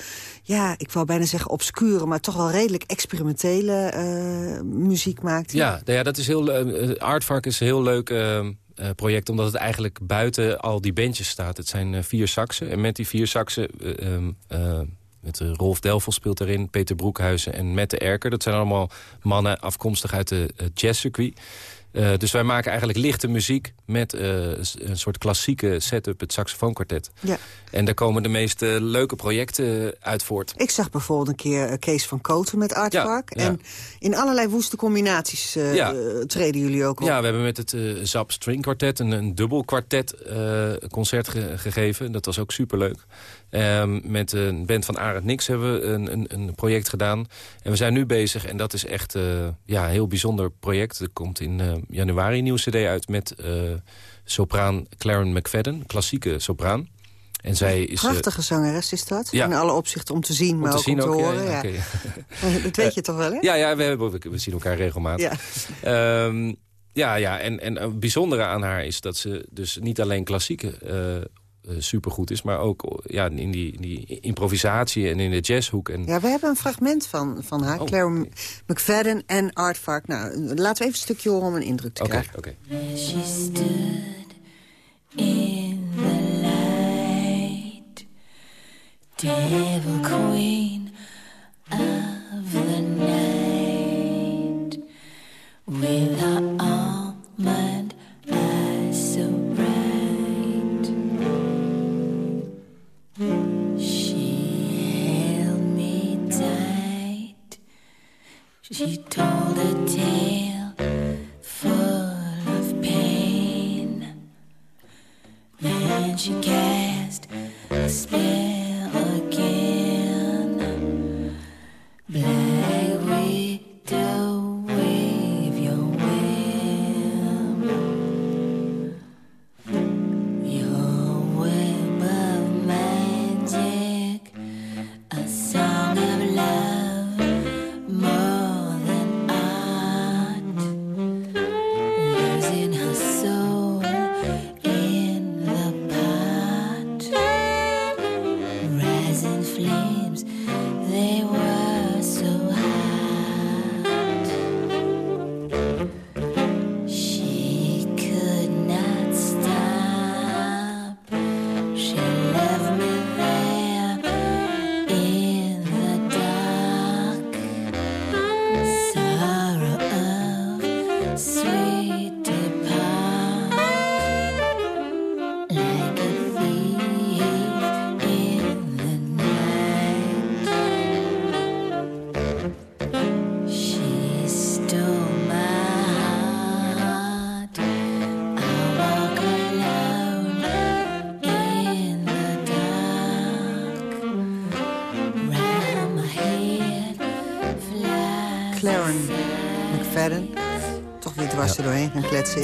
ja, ik wou bijna zeggen obscure, maar toch wel redelijk experimentele uh, muziek maakt. Ja, nou ja, dat is heel, uh, Artvark is een heel leuk uh, uh, project... omdat het eigenlijk buiten al die bandjes staat. Het zijn uh, vier saxen. En met die vier saxen... Uh, met Rolf Delvel speelt erin, Peter Broekhuizen en Mette Erker. Dat zijn allemaal mannen afkomstig uit de jazzcircuit. Uh, dus wij maken eigenlijk lichte muziek met uh, een soort klassieke setup, het saxofoonkwartet. Ja. En daar komen de meest uh, leuke projecten uit voort. Ik zag bijvoorbeeld een keer Kees van Koten met Art Park. Ja, ja. En in allerlei woeste combinaties ja. treden jullie ook op. Ja, we hebben met het Zap String Quartet een, een dubbel kwartet concert ge gegeven. Dat was ook superleuk. Um, met een band van Arend Nix hebben we een, een, een, project gedaan. En we zijn nu bezig en dat is echt ja, een heel bijzonder project. Er komt in januari een nieuwe cd uit met uh, sopraan Claren McFadden, klassieke sopraan. En zij is, Prachtige zangeres is dat. Ja. In alle opzichten om te zien, maar om te ook zien om te ook, horen. Ja, okay. dat weet je toch wel, hè? Ja, ja we, hebben, we zien elkaar regelmatig. Ja, um, ja, ja en, en het bijzondere aan haar is dat ze dus niet alleen klassieke... Uh, supergoed is, maar ook ja, in die, die improvisatie en in de jazzhoek. En... Ja, we hebben een fragment van, van haar, oh. Claire McFadden en Art Fark. Nou, laten we even een stukje horen om een indruk te okay, krijgen. Oké, okay. She stood in the light Devil queen of the night With her almond She told a tale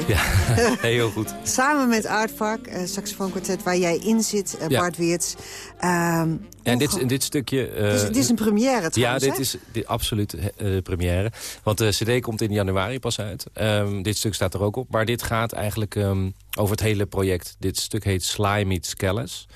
Ja, heel goed. Samen met Aardvark, uh, saxofoonkwartet, waar jij in zit, uh, Ja. Bart Weerts. Ehm, Ja, en dit, dit stukje... eh, het, is, een première Ja, trouwens, dit hè? is dit, absoluut eh, de première. Want de cd komt in januari pas uit. Ehm, dit stuk staat er ook op. Maar dit gaat eigenlijk ehm, over het hele project. Dit stuk heet Sly Meets Callis.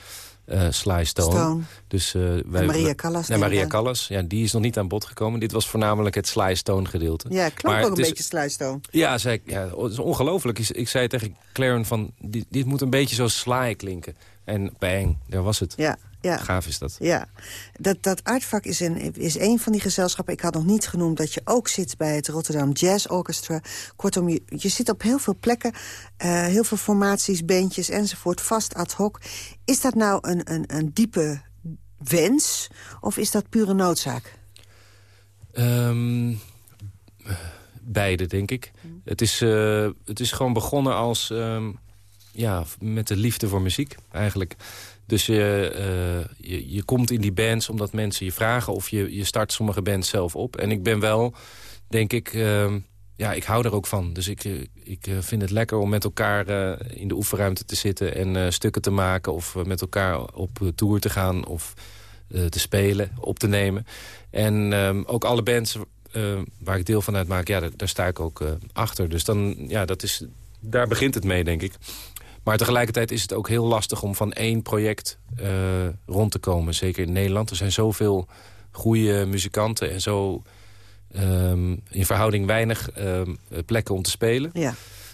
Eh, Sly Stone. Stone. Dus, eh, wij, Maria Callas, Nee, Maria. Callas. Ja, die is nog niet aan bod gekomen. Dit was voornamelijk het Sly Stone gedeelte. Ja, Maar ook een is- beetje sluistoon. Ja, zei ja, het is ongelooflijk. Ik, ik zei tegen Claren van, dit, dit moet een beetje zo Sly klinken. En bang, daar was het. Ja, ja. Gaaf is dat. Ja, dat, dat Artvak is een, is een van die gezelschappen. Ik had nog niet genoemd dat je ook zit bij het Rotterdam Jazz Orchestra. Kortom, je, je zit op heel veel plekken. eh, heel veel formaties, bandjes enzovoort, vast ad hoc. Is dat nou een, een, een diepe wens of is dat pure noodzaak? Ehm, beide, denk ik. Het, is, eh, het is gewoon begonnen als... ehm, ja, met de liefde voor muziek, eigenlijk. Dus je, eh, je, je komt in die bands omdat mensen je vragen... of je, je start sommige bands zelf op. En ik ben wel, denk ik... ehm, ja, ik hou er ook van. Dus ik, eh, ik eh, vind het lekker om met elkaar eh, in de oefenruimte te zitten... en eh, stukken te maken of eh, met elkaar op eh, tour te gaan... of eh, te spelen, op te nemen. En ehm, ook alle bands eh, waar ik deel van uitmaak, ja, daar, daar sta ik ook eh, achter. Dus dan, ja, dat is, daar begint het mee, denk ik. Maar tegelijkertijd is het ook heel lastig om van één project eh, rond te komen. Zeker in Nederland. Er zijn zoveel goede muzikanten en zo ehm, in verhouding weinig ehm, plekken om te spelen. Ja.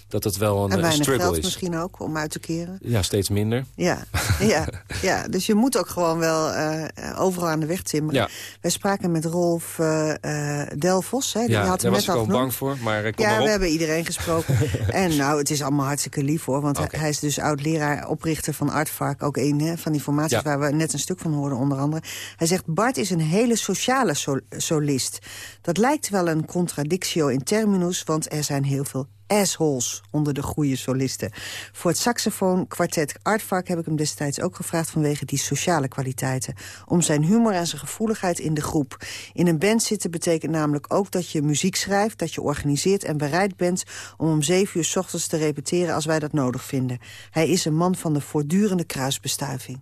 Dat het wel een en weinig struggle geld is. misschien ook om uit te keren. Ja, steeds minder. Ja, ja, ja, dus je moet ook gewoon wel eh, overal aan de weg timmeren. Ja. Wij spraken met Rolf eh, eh, Delvos. Hè, die Ja, had daar was net ik al bang voor, maar ik kom Ja, maar op. we hebben iedereen gesproken. en nou, het is allemaal hartstikke lief hoor. Want hij- hij is dus oud-leraar, oprichter van Artvark. Ook een hè, van die formaties Ja. waar we net een stuk van hoorden onder andere. Hij zegt, Bart is een hele sociale sol- solist. Dat lijkt wel een contradictio in terminus, want er zijn heel veel assholes onder de goede solisten. Voor het saxofoon kwartet Artvark heb ik hem destijds ook gevraagd... vanwege die sociale kwaliteiten. Om zijn humor en zijn gevoeligheid in de groep. In een band zitten betekent namelijk ook dat je muziek schrijft... dat je organiseert en bereid bent om om zeven uur s ochtends te repeteren... als wij dat nodig vinden. Hij is een man van de voortdurende kruisbestuiving.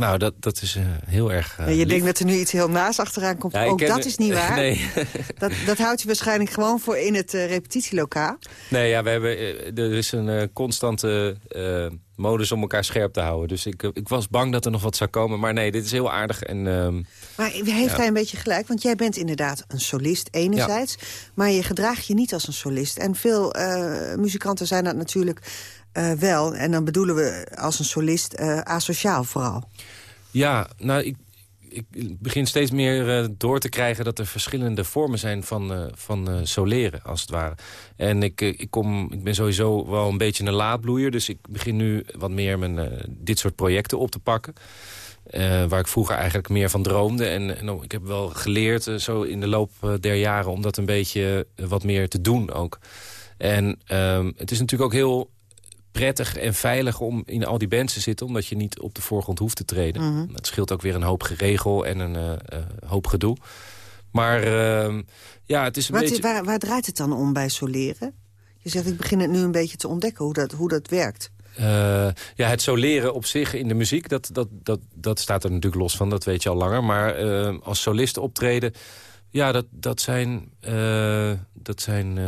Nou, dat, dat is eh, heel erg eh, Ja, je lief. denkt dat er nu iets heel naast achteraan komt. Ja, ook dat is niet waar. Nee. Dat, dat houdt je waarschijnlijk gewoon voor in het eh, repetitielokaal. Nee, ja, we hebben, er is een eh, constante eh, modus om elkaar scherp te houden. Dus ik, ik was bang dat er nog wat zou komen. Maar nee, dit is heel aardig. En, ehm, Maar heeft Ja. hij een beetje gelijk? Want jij bent inderdaad een solist enerzijds. Maar je gedraagt je niet als een solist. En veel eh, muzikanten zijn dat natuurlijk eh, wel. En dan bedoelen we als een solist eh, asociaal vooral. ja, nou, ik, ik begin steeds meer eh, door te krijgen... dat er verschillende vormen zijn van, van soleren, als het ware. En ik, ik, kom, ik ben sowieso wel een beetje een laadbloeier. Dus ik begin nu wat meer mijn, dit soort projecten op te pakken. Waar ik vroeger eigenlijk meer van droomde. En, ook- ik heb wel geleerd zo in de loop der jaren... om dat een beetje wat meer te doen ook. En ehm, het is natuurlijk ook heel prettig en veilig om in al die bands te zitten... omdat je niet op de voorgrond hoeft te treden. Mhm. Het scheelt ook weer een hoop geregel en een eh, eh, hoop gedoe. Maar ehm, ja, het is een Wat, beetje... waar, waar draait het dan om bij soleren? Je zegt, ik begin het nu een beetje te ontdekken hoe dat, hoe dat werkt. Eh, ja, het soleren op zich in de muziek, dat, dat, dat, dat staat er natuurlijk los van. Dat weet je al langer. Maar als solist optreden, ja, dat, dat zijn, dat zijn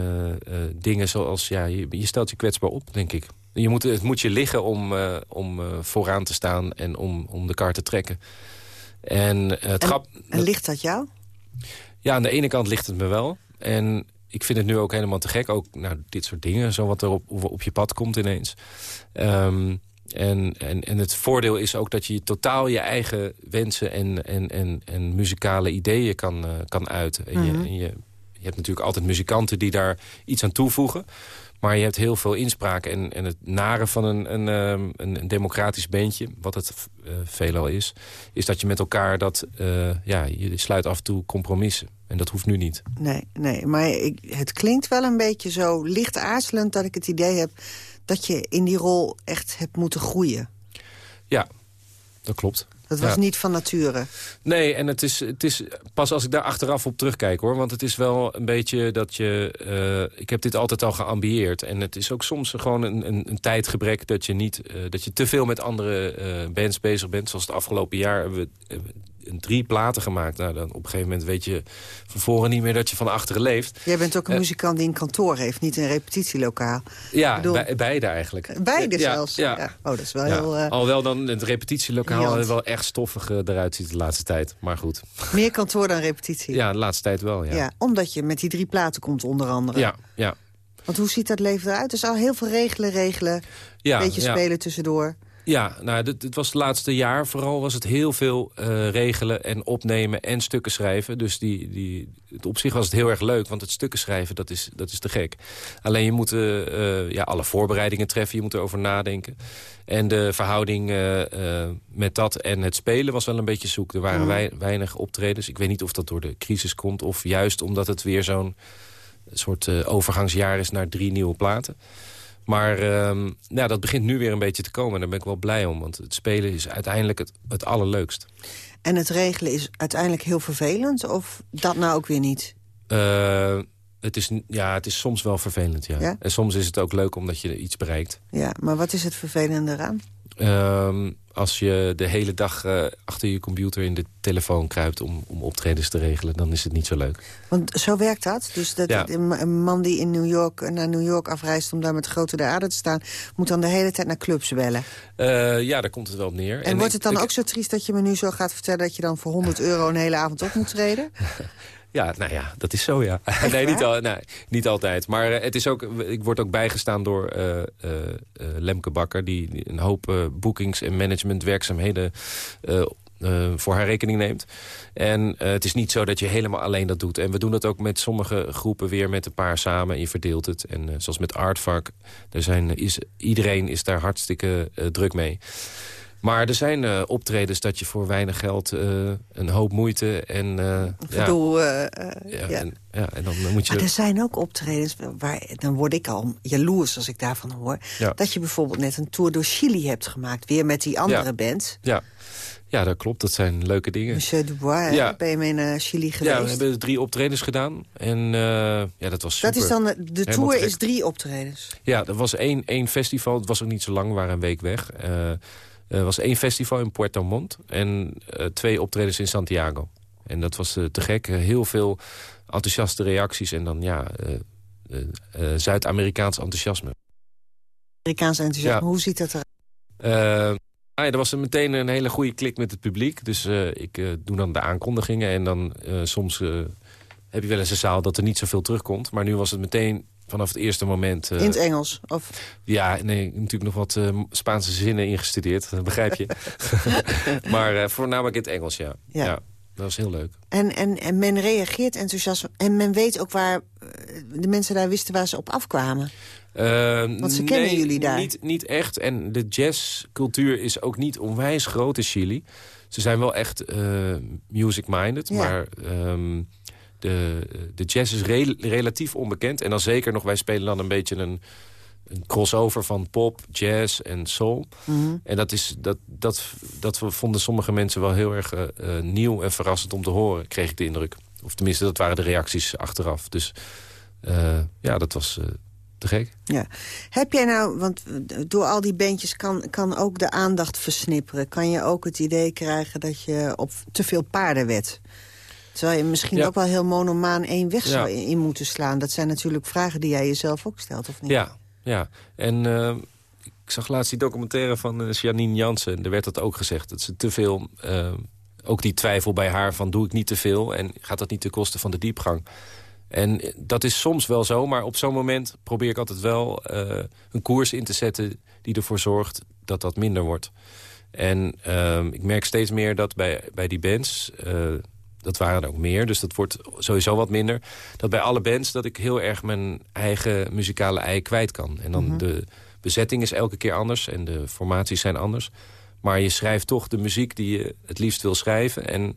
dingen zoals... Ja, je, je stelt je kwetsbaar op, denk ik. Je moet, het moet je liggen om, eh, om eh, vooraan te staan en om, om de kar te trekken. En eh, het grap... En ligt dat jou? Ja, aan de ene kant ligt het me wel. En ik vind het nu ook helemaal te gek. Ook nou, dit soort dingen, zo wat er op, op je pad komt ineens. Ehm, en, en, en het voordeel is ook dat je totaal je eigen wensen en, en, en, en muzikale ideeën kan, kan uiten. En je, Mhm. en je, je hebt natuurlijk altijd muzikanten die daar iets aan toevoegen. Maar je hebt heel veel inspraak. En, en het nare van een, een, ehm, een, een democratisch beentje, wat het eh, veelal is... is dat je met elkaar dat... eh, ja, je sluit af en toe compromissen. En dat hoeft nu niet. Nee, nee, maar ik, het klinkt wel een beetje zo licht aarzelend... dat ik het idee heb dat je in die rol echt hebt moeten groeien. Ja, dat klopt. Dat was Ja. niet van nature. Nee, en het is, het is pas als ik daar achteraf op terugkijk hoor. Want het is wel een beetje dat je... eh, ik heb dit altijd al geambieerd. En het is ook soms gewoon een, een, een tijdgebrek dat je niet... eh, dat je te veel met andere eh, bands bezig bent. Zoals het afgelopen jaar hebben we, drie platen gemaakt. Nou, dan op een gegeven moment weet je van voren niet meer dat je van achteren leeft. Jij bent ook een Eh, muzikant die een kantoor heeft, niet een repetitielokaal. Ja, bedoel- beide eigenlijk. Beide Ja, zelfs. ja. Ja. Oh, dat is wel Ja, heel... eh, Alhoewel dan het repetitielokaal wel echt stoffig eh, eruit ziet de laatste tijd. Maar goed. Meer kantoor dan repetitie. Ja, de laatste tijd wel, ja. Ja, omdat je met die drie platen komt onder andere. Ja, ja. Want hoe ziet dat leven eruit? Dus al heel veel regelen, regelen. Ja, beetje spelen tussendoor. Ja, nou, dit, dit was het laatste jaar vooral was het heel veel eh, regelen en opnemen en stukken schrijven. Dus die, die, het, op zich was het heel erg leuk, want het stukken schrijven, dat is, dat is te gek. Alleen je moet eh, eh, ja, alle voorbereidingen treffen, je moet erover nadenken. En de verhouding met dat en het spelen was wel een beetje zoek. Er waren wei- weinig optredens. Ik weet niet of dat door de crisis komt of juist omdat het weer zo'n soort overgangsjaar is naar drie nieuwe platen. Maar ja, dat begint nu weer een beetje te komen. En daar ben ik wel blij om. Want het spelen is uiteindelijk het, het allerleukst. En het regelen is uiteindelijk heel vervelend? Of dat nou ook weer niet? Eh, het, is, ja, het is soms wel vervelend, ja. Ja? En soms is het ook leuk omdat je iets bereikt. Ja, maar wat is het vervelende eraan? Ehm, als je de hele dag eh, achter je computer in de telefoon kruipt... Om, om optredens te regelen, dan is het niet zo leuk. Want zo werkt dat. Dus dat Ja. een man die in New York, naar New York afreist... om daar met grote de aarde te staan... moet dan de hele tijd naar clubs bellen. Eh, ja, daar komt het wel op neer. En, wordt het dan ik- ook zo triest dat je me nu zo gaat vertellen... dat je dan voor 100 euro een hele avond op moet treden? Ja, nou ja, dat is zo, ja. nee, niet, al, nee, niet altijd. Maar eh, het is ook, ik word ook bijgestaan door eh, eh, eh, Lemke Bakker... die die een hoop eh, boekings- en managementwerkzaamheden eh, eh, voor haar rekening neemt. En eh, het is niet zo dat je helemaal alleen dat doet. En we doen dat ook met sommige groepen weer met een paar samen. En je verdeelt het. En eh, zoals met Artvak, er zijn, is, iedereen is daar hartstikke eh, druk mee. Maar er zijn eh, optredens dat je voor weinig geld eh, een hoop moeite en... eh, eh, ja, ja. En, ja, en dan moet je... Maar er zijn ook optredens, waar, dan word ik al jaloers als ik daarvan hoor... Ja. dat je bijvoorbeeld net een tour door Chili hebt gemaakt. Weer met die andere Ja. band. Ja. ja, dat klopt. Dat zijn leuke dingen. Monsieur Dubois? Ja. ben je mee naar Chili geweest? Ja, we hebben drie optredens gedaan. En ja, dat was super. dat is dan, de tour is drie optredens. Ja, er was één, één festival. Het was ook niet zo lang, we waren een week weg. Eh, er was één festival in Puerto Montt en eh, twee optredens in Santiago. En dat was eh, te gek. Eh, heel veel enthousiaste reacties en dan ja, eh, eh, eh, Zuid-Amerikaans enthousiasme. Amerikaans enthousiasme, Ja. hoe ziet dat eruit? Eh, ah ja, er was meteen een hele goede klik met het publiek. Dus eh, ik eh, doe dan de aankondigingen. En dan eh, soms eh, heb je wel eens een zaal dat er niet zoveel terugkomt. Maar nu was het meteen vanaf het eerste moment... eh, In het Engels? Of... ja, nee, natuurlijk nog wat eh, Spaanse zinnen ingestudeerd. Dat begrijp je. maar eh, voornamelijk in het Engels, ja. Ja. ja. dat was heel leuk. En, en, en men reageert enthousiast. En men weet ook waar de mensen daar wisten waar ze op afkwamen. Eh, Want ze kennen nee, jullie daar. Niet, niet echt. En de jazzcultuur is ook niet onwijs groot in Chili. Ze zijn wel echt music-minded. Ja. Maar ehm, de, de jazz is rel- relatief onbekend. En dan zeker nog, wij spelen dan een beetje een, een crossover van pop, jazz en soul. Mhm. En dat, is, dat, dat, dat vonden sommige mensen wel heel erg eh, eh, nieuw en verrassend om te horen, kreeg ik de indruk. Of tenminste, dat waren de reacties achteraf. Dus eh, ja, dat was te gek. Ja. Heb jij nou, want door al die bandjes kan, kan ook de aandacht versnipperen. Kan je ook het idee krijgen dat je op te veel paarden wet. Terwijl je misschien Ja. ook wel heel monomaan één weg zou in, in moeten slaan. Dat zijn natuurlijk vragen die jij jezelf ook stelt, of niet? Ja, ja. En eh, ik zag laatst die documentaire van eh, Janine Jansen. En daar werd dat ook gezegd. Dat ze te veel, eh, ook die twijfel bij haar van doe ik niet te veel... en gaat dat niet ten koste van de diepgang. En dat is soms wel zo, maar op zo'n moment probeer ik altijd wel... een koers in te zetten die ervoor zorgt dat dat minder wordt. En ik merk steeds meer dat bij, bij die bands... dat waren er ook meer, dus dat wordt sowieso wat minder. Dat bij alle bands dat ik heel erg mijn eigen muzikale ei kwijt kan. En dan Mhm. de bezetting is elke keer anders en de formaties zijn anders. Maar je schrijft toch de muziek die je het liefst wil schrijven. En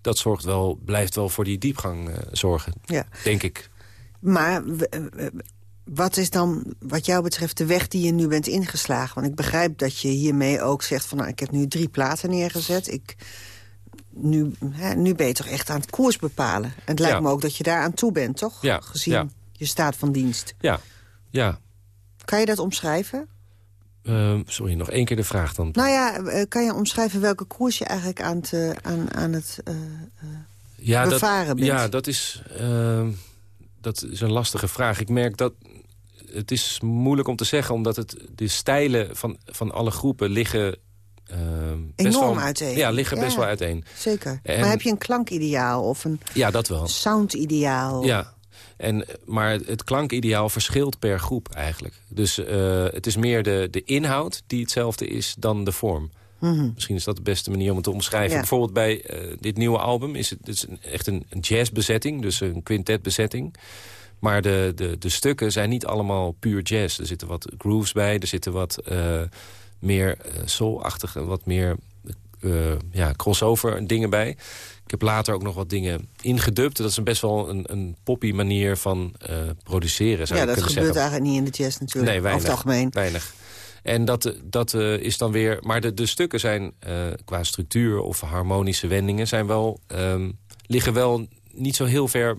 dat zorgt wel, blijft wel voor die diepgang eh, zorgen, Ja. denk ik. Maar wat is dan wat jou betreft de weg die je nu bent ingeslagen? Want ik begrijp dat je hiermee ook zegt van... nou, ik heb nu drie platen neergezet. Ik, nu, hè, nu ben je toch echt aan het koers bepalen. En het lijkt Ja. me ook dat je daar aan toe bent, toch? Ja, Gezien ja. je staat van dienst. Ja, ja. Kan je dat omschrijven? Ehm, sorry, nog één keer de vraag dan. Nou ja, eh, kan je omschrijven welke koers je eigenlijk aan het, eh, aan, aan het eh, ja, dat, bevaren bent? ja, dat is, ehm, dat is een lastige vraag. Ik merk dat het is moeilijk om te zeggen... omdat het, de stijlen van, van alle groepen liggen... ehm, best Enorm wel, uiteen. Ja, liggen best wel uiteen. Zeker. En- Maar heb je een klankideaal of een Ja, dat wel. soundideaal? Ja, en, maar het klankideaal verschilt per groep eigenlijk. Dus eh, het is meer de, de inhoud die hetzelfde is dan de vorm. Mhm. Misschien is dat de beste manier om het te omschrijven. Ja. Bijvoorbeeld bij eh, dit nieuwe album is het, het is echt een, een jazzbezetting. Dus een quintetbezetting. Maar de, de, de stukken zijn niet allemaal puur jazz. Er zitten wat grooves bij. Er zitten wat eh, meer eh, soul-achtige, wat meer eh, ja, crossover dingen bij. Ik heb later ook nog wat dingen ingedubt. Dat is een best wel een, een poppy manier van eh, produceren, zou Ja, dat gebeurt zeggen. eigenlijk niet in de jazz natuurlijk. Nee, weinig. Het algemeen. Weinig. En dat, dat is dan weer... Maar de, de stukken zijn qua structuur of harmonische wendingen... Zijn wel, ehm, liggen wel niet zo heel ver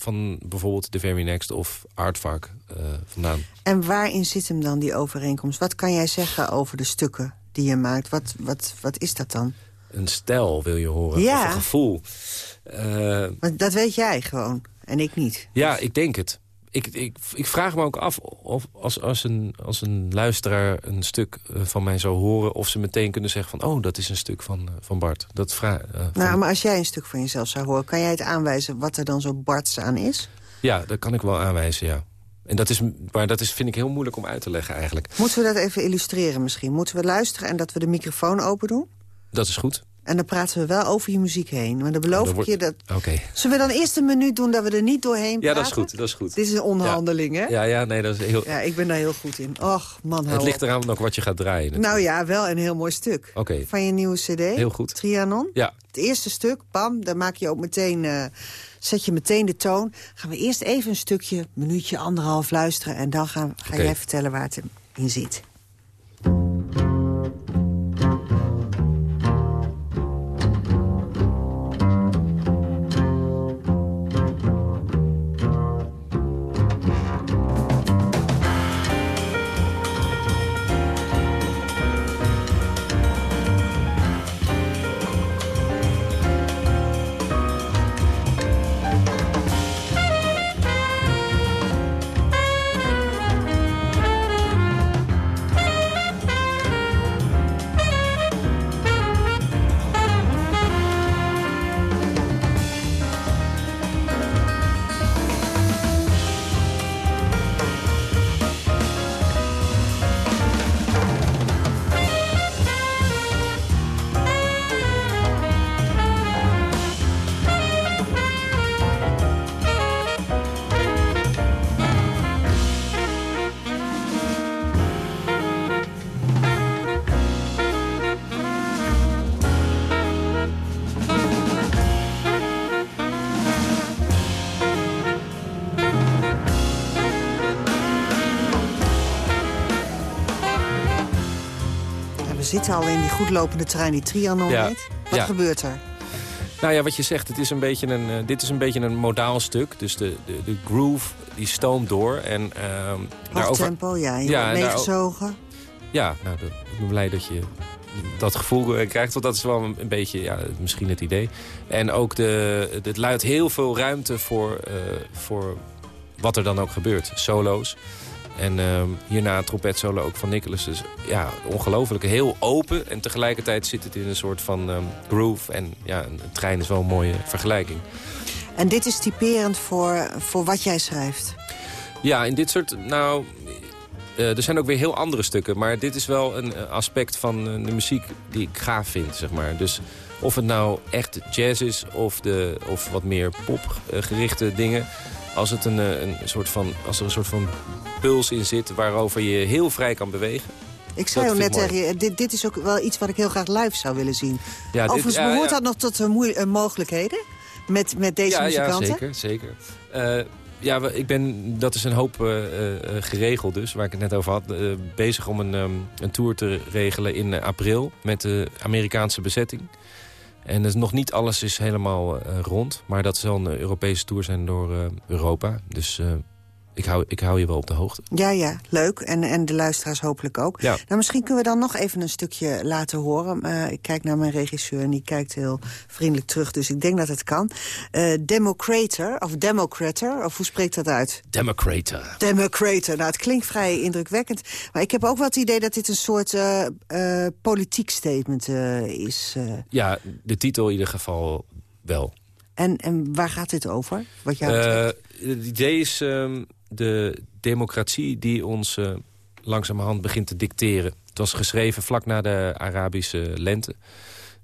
van bijvoorbeeld The Very Next of Aardvark eh, vandaan. En waarin zit hem dan die overeenkomst? Wat kan jij zeggen over de stukken die je maakt? Wat, wat, wat is dat dan? Een stijl wil je horen, Ja. of een gevoel. Want dat weet jij gewoon. En ik niet. Ja, ik denk het. Ik, ik, ik vraag me ook af of als, als, een, als een luisteraar een stuk eh, van mij zou horen... of ze meteen kunnen zeggen van... oh, dat is een stuk van, eh, van Bart. Dat vra eh, van- Nou, maar als jij een stuk van jezelf zou horen... kan jij het aanwijzen wat er dan zo Barts aan is? Ja, dat kan ik wel aanwijzen, ja. En dat is, maar dat is, vind ik heel moeilijk om uit te leggen eigenlijk. Moeten we dat even illustreren misschien? Moeten we luisteren en dat we de microfoon open doen? Dat is goed. En dan praten we wel over je muziek heen. Maar dan beloof Dan ik je dat... Oké. Zullen we dan eerst een minuut doen dat we er niet doorheen praten? Ja, dat is goed, dat is goed. Dit is een onderhandeling, hè? Ja, ja, nee, dat is heel... Ja, ik ben daar heel goed in. Och, man, het ligt eraan nog wat je gaat draaien. Nou ja, wel een heel mooi stuk. Oké. Van je nieuwe cd. Heel goed. Trianon. Ja. Het eerste stuk, bam, daar maak je ook meteen, eh, zet je meteen de toon. Gaan we eerst even een stukje, minuutje, anderhalf luisteren... en dan gaan, ga Oké. jij vertellen waar het in zit. Zitten al in die goedlopende trein die Trianon Ja. heet. Wat Ja. gebeurt er? Nou ja, wat je zegt, het is een beetje een, eh, dit is een beetje een modaal stuk. Dus de, de, de groove die stoomt door. En, Hoog daarover, tempo, ja. Je Ja, meegezogen. Ja, nou, ik ben blij dat je dat gevoel krijgt. Want dat is wel een, een beetje, ja, misschien het idee. En ook, de, het luidt heel veel ruimte voor, eh, voor wat er dan ook gebeurt. Solo's. En ehm, hierna een trompetsolo ook van Nicholas. Dus ja, ongelooflijk. Heel open. En tegelijkertijd zit het in een soort van ehm, groove. En ja, een, een trein is wel een mooie vergelijking. En dit is typerend voor, voor wat jij schrijft. Ja, in dit soort... Nou, eh, er zijn ook weer heel andere stukken. Maar dit is wel een eh, aspect van eh, de muziek die ik gaaf vind, zeg maar. Dus of het nou echt jazz is of, de, of wat meer popgerichte dingen... Als, het een, een soort van, als er een soort van puls in zit waarover je heel vrij kan bewegen. Ik zei al net tegen je, dit, dit is ook wel iets wat ik heel graag live zou willen zien. Ja, dit- Overigens behoort ja. dat nog tot de eh, mogelijkheden met, met deze ja, muzikanten? Ja, zeker, zeker. Eh, ja, ik ben, dat is een hoop eh, geregeld dus, waar ik het net over had. bezig om een, ehm, een tour te regelen in april met de Amerikaanse bezetting. En dus nog niet alles is helemaal rond. Maar dat zal een Europese tour zijn door Europa. Dus ik, hou, ik hou je wel op de hoogte. Ja, ja, leuk. En, en de luisteraars hopelijk ook. Ja. Nou, misschien kunnen we dan nog even een stukje laten horen. Eh, ik kijk naar mijn regisseur en die kijkt heel vriendelijk terug. Dus ik denk dat het kan. Eh Democrator, of Democrator, of hoe spreekt dat uit? Democrator. Democrator. Nou, het klinkt vrij indrukwekkend. Maar ik heb ook wel het idee dat dit een soort eh, politiek statement is. Ja, de titel in ieder geval wel. en, en waar gaat dit over? Wat jou betreft? Het idee is ehm, de democratie die ons eh, langzamerhand begint te dicteren. Het was geschreven vlak na de Arabische lente.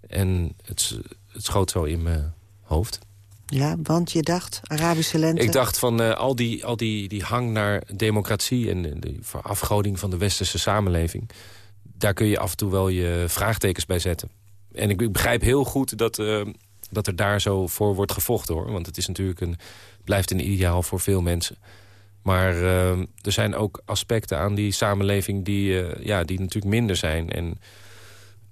En het, het schoot zo in mijn hoofd. Ja, want je dacht, Arabische lente. Ik dacht van eh, al, die, al die, die hang naar democratie... en de- de verafgoding van de westerse samenleving... daar kun je af en toe wel je vraagtekens bij zetten. En ik begrijp heel goed dat, eh, dat er daar zo voor wordt gevochten. hoor. Want het is natuurlijk een, blijft een ideaal voor veel mensen. Maar eh, er zijn ook aspecten aan die samenleving die, eh, ja, die natuurlijk minder zijn. En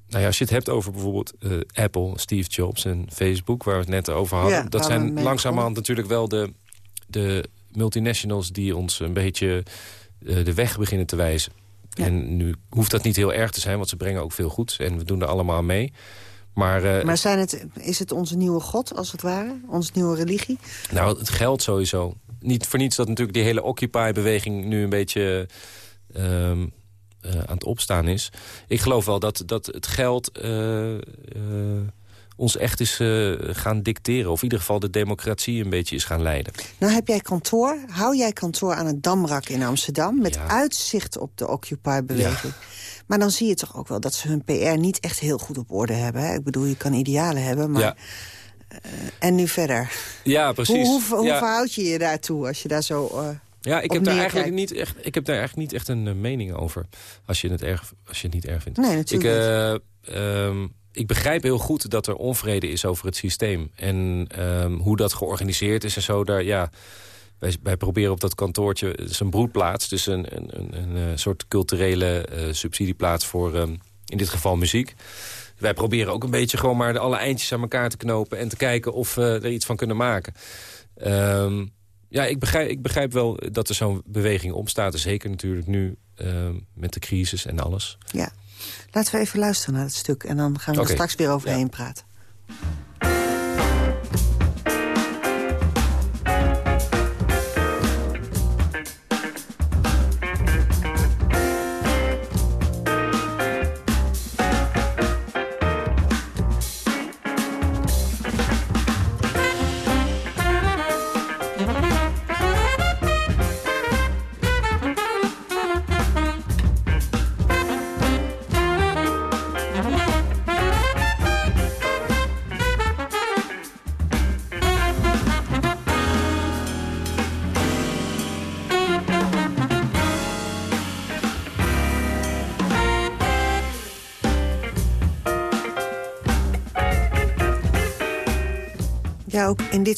nou ja, als je het hebt over bijvoorbeeld eh, Apple, Steve Jobs en Facebook... waar we het net over hadden. Ja, dat zijn langzamerhand natuurlijk wel de, de multinationals... die ons een beetje eh, de weg beginnen te wijzen. En nu hoeft dat niet heel erg te zijn, want ze brengen ook veel goeds. En we doen er allemaal mee. Maar, Maar zijn het, is het onze nieuwe god, als het ware? Onze nieuwe religie? Nou, het geld sowieso. Niet voor niets dat natuurlijk die hele Occupy-beweging nu een beetje ehm, eh, aan het opstaan is. Ik geloof wel dat, dat het geld eh, eh, ons echt is gaan dicteren. Of in ieder geval de democratie een beetje is gaan leiden. Nou heb jij kantoor, hou jij kantoor aan het Damrak in Amsterdam... met uitzicht op de Occupy-beweging. Maar dan zie je toch ook wel dat ze hun PR niet echt heel goed op orde hebben. Hè? Ik bedoel, je kan idealen hebben, maar... Ja. Eh, en nu verder. Ja, precies. Hoe, hoe, hoe Ja. verhoud je je daartoe als je daar zo eh, Ja, ik heb, daar eigenlijk niet echt, ik heb daar eigenlijk niet echt een eh, mening over. Als je het, erg, als je het niet erg vindt. Nee, natuurlijk ik, eh, ehm, ik begrijp heel goed dat er onvrede is over het systeem. En ehm, hoe dat georganiseerd is en zo. Daar, ja, wij, wij proberen op dat kantoortje... Het is een broedplaats, dus een, een, een, een, soort culturele subsidieplaats voor... ehm, in dit geval muziek. Wij proberen ook een beetje gewoon maar de alle eindjes aan elkaar te knopen... en te kijken of we er iets van kunnen maken. Ehm, ja, ik begrijp, ik begrijp wel dat er zo'n beweging opstaat. Zeker natuurlijk nu ehm, met de crisis en alles. Ja. Laten we even luisteren naar het stuk en dan gaan we er straks weer overheen praten.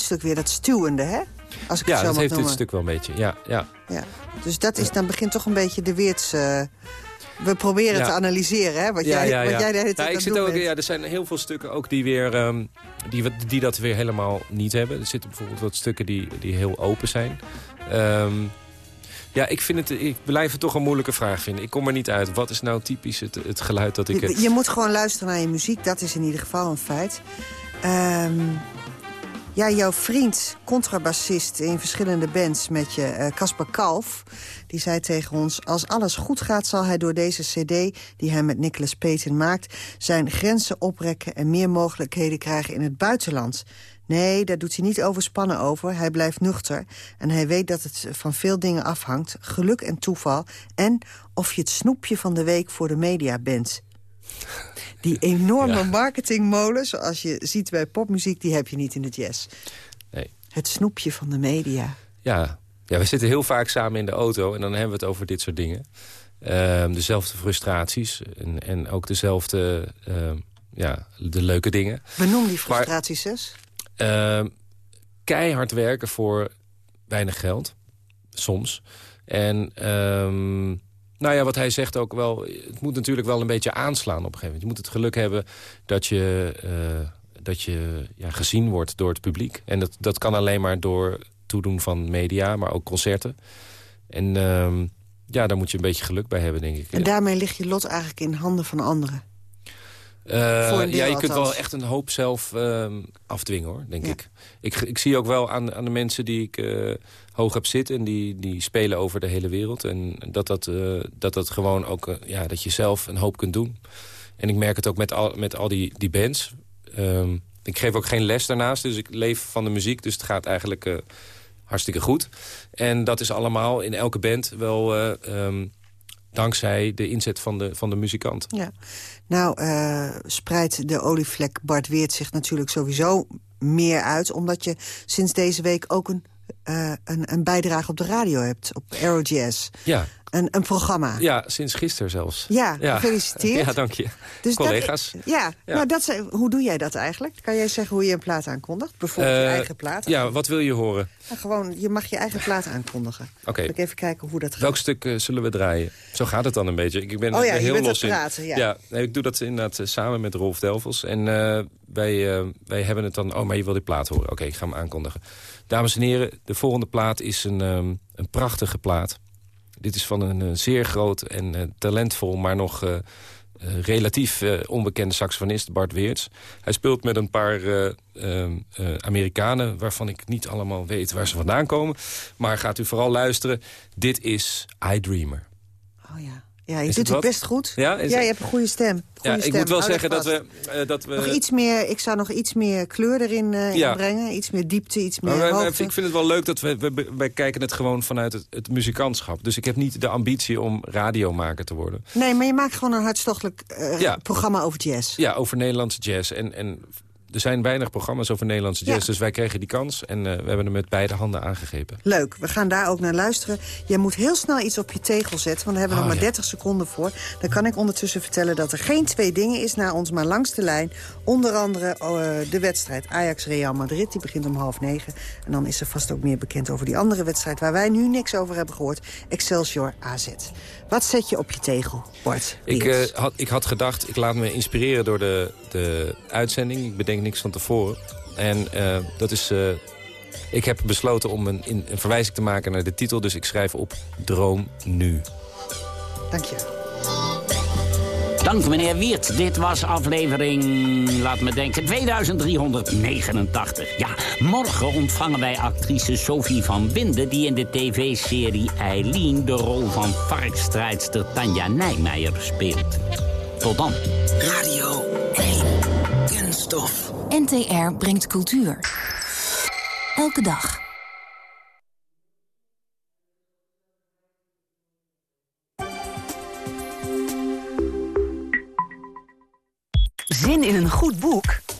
Stuk weer dat stuwende, hè? Als ik Ja, het zo dat heeft dit stuk wel een beetje. Ja, ja. Ja. Dus dat is, dan begint toch een beetje de weerts... eh, we proberen Ja. te analyseren, hè? Wat, ja, jij, ja, ja. wat jij de hele tijd Nou, ik zit ook, bent. ja, Er zijn heel veel stukken ook die, weer, ehm, die, die dat weer helemaal niet hebben. Er zitten bijvoorbeeld wat stukken die, die heel open zijn. Ehm, ja, ik, vind het, ik blijf het toch een moeilijke vraag vinden. Ik kom er niet uit. Wat is nou typisch het, het geluid dat ik... Je, je moet gewoon luisteren naar je muziek, dat is in ieder geval een feit. Ehm, ja, jouw vriend, contrabassist in verschillende bands met je, eh, Caspar Kalf... die zei tegen ons, als alles goed gaat zal hij door deze cd... die hij met Nicholas Payton maakt, zijn grenzen oprekken... en meer mogelijkheden krijgen in het buitenland. Nee, daar doet hij niet overspannen over. Hij blijft nuchter en hij weet dat het van veel dingen afhangt. Geluk en toeval en of je het snoepje van de week voor de media bent. Die enorme marketingmolen, zoals je ziet bij popmuziek... die heb je niet in het jazz. Nee. Het snoepje van de media. Ja. ja, we zitten heel vaak samen in de auto en dan hebben we het over dit soort dingen. Ehm, dezelfde frustraties en, en ook dezelfde, ehm, ja, de leuke dingen. Benoem die frustraties eens. Ehm, keihard werken voor weinig geld. Soms. En nou ja, wat hij zegt ook wel... het moet natuurlijk wel een beetje aanslaan op een gegeven moment. Je moet het geluk hebben dat je, eh, dat je ja, gezien wordt door het publiek. En dat, dat kan alleen maar door toedoen van media, maar ook concerten. En ehm, ja, daar moet je een beetje geluk bij hebben, denk ik. En daarmee ligt je lot eigenlijk in handen van anderen. Eh, ja, je kunt wel echt een hoop zelf ehm, afdwingen, hoor, denk ik. ik. Ik zie ook wel aan, aan de mensen die ik eh, hoog heb zitten... en die, die spelen over de hele wereld. En dat dat, eh, dat, dat gewoon ook... ja, dat je zelf een hoop kunt doen. En ik merk het ook met al, met al die, die bands. Ehm, ik geef ook geen les daarnaast, dus ik leef van de muziek. Dus het gaat eigenlijk hartstikke goed. En dat is allemaal in elke band wel... eh, ehm, dankzij de inzet van de, van de muzikant. Ja. Nou, eh, spreidt de olievlek Bart Weert zich natuurlijk sowieso meer uit... omdat je sinds deze week ook een, eh, een, een bijdrage op de radio hebt, op Aerojazz. Ja, Een, een programma. Ja, sinds gisteren zelfs. Ja, gefeliciteerd. Ja, dank je. Dus dat- Collega's. ja, Ja. Nou, dat, is- hoe doe jij dat eigenlijk? Kan jij zeggen hoe je een plaat aankondigt? Bijvoorbeeld je Eh, eigen plaat? Ja, wat wil je horen? Nou, gewoon, je mag je eigen plaat aankondigen. Oké. Ik even kijken hoe dat gaat. Welk stuk eh, zullen we draaien? Zo gaat het dan een beetje. Ik ben Oh ja, er je heel los in. praten, ja. nee, ik doe dat inderdaad eh, samen met Rolf Delvels. En eh, wij, eh, wij hebben het dan... Oh, maar je wil die plaat horen. Oké, ik ga hem aankondigen. Dames en heren, de volgende plaat is een, ehm, een prachtige plaat. Dit is van een eh, zeer groot en eh, talentvol, maar nog... eh, relatief onbekende saxofonist, Bart Weerts. Hij speelt met een paar eh, ehm, eh, Amerikanen... waarvan ik niet allemaal weet waar ze vandaan komen. Maar gaat u vooral luisteren. Dit is I Dreamer. Oh ja. Ja, je Is doet het best goed. Ja, is ja het- je hebt een goede stem. Goede Ja, ik moet wel zeggen dat we, eh, dat we... Nog iets meer, ik zou nog iets meer kleur erin eh, Ja. inbrengen. Iets meer diepte, iets meer Maar wij- ik vind het wel leuk dat we, we, wij kijken het gewoon vanuit het, het muzikantschap. Dus ik heb niet de ambitie om radiomaker te worden. Nee, maar je maakt gewoon een hartstochtelijk eh, Ja. programma over jazz. Ja, over Nederlandse jazz. En, en er zijn weinig programma's over Nederlandse jazz. Ja. Dus wij kregen die kans en eh, we hebben hem met beide handen aangegrepen. Leuk, we gaan daar ook naar luisteren. Jij moet heel snel iets op je tegel zetten, want daar hebben we Oh, nog maar ja. 30 seconden voor. Dan kan ik ondertussen vertellen dat er geen twee dingen is na ons, maar langs de lijn. Onder andere eh, de wedstrijd Ajax-Real Madrid, die begint om half negen. En dan is er vast ook meer bekend over die andere wedstrijd... waar wij nu niks over hebben gehoord, Excelsior AZ. Wat zet je op je tegel, Bart? Ik, eh, had, ik had gedacht, ik laat me inspireren door de, de uitzending. Ik bedenk niks van tevoren. En eh, dat is... eh, ik heb besloten om een, in- een verwijzing te maken naar de titel. Dus ik schrijf op Droom Nu. Dank je. Dank meneer Wiert. Dit was aflevering, laat me denken, 2389. Ja, morgen ontvangen wij actrice Sophie van Winden... die in de tv-serie Eileen de rol van varkstrijdster Tanja Nijmeijer speelt. Tot dan. Radio 1. Kunststof. NTR brengt cultuur. Elke dag.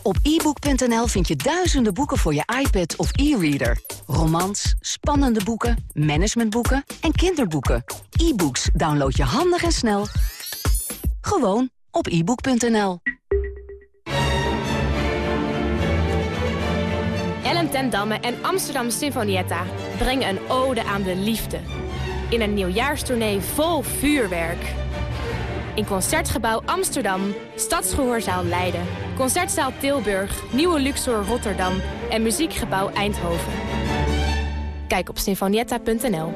Op ebook.nl vind je duizenden boeken voor je iPad of e-reader. Romans, spannende boeken, managementboeken en kinderboeken. E-books download je handig en snel. Gewoon op ebook.nl. Ellen ten Damme en Amsterdam Sinfonietta brengen een ode aan de liefde. In een nieuwjaarstournee vol vuurwerk. In Concertgebouw Amsterdam, Stadsgehoorzaal Leiden, Concertzaal Tilburg, Nieuwe Luxor Rotterdam en Muziekgebouw Eindhoven. Kijk op sinfonietta.nl.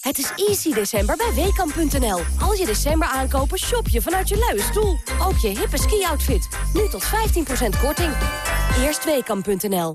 Het is easy december bij Weekamp.nl. Als je december aankopen, shop je vanuit je luie stoel. Ook je hippe ski-outfit. Nu tot 15% korting. Eerst Weekamp.nl.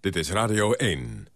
Dit is Radio 1.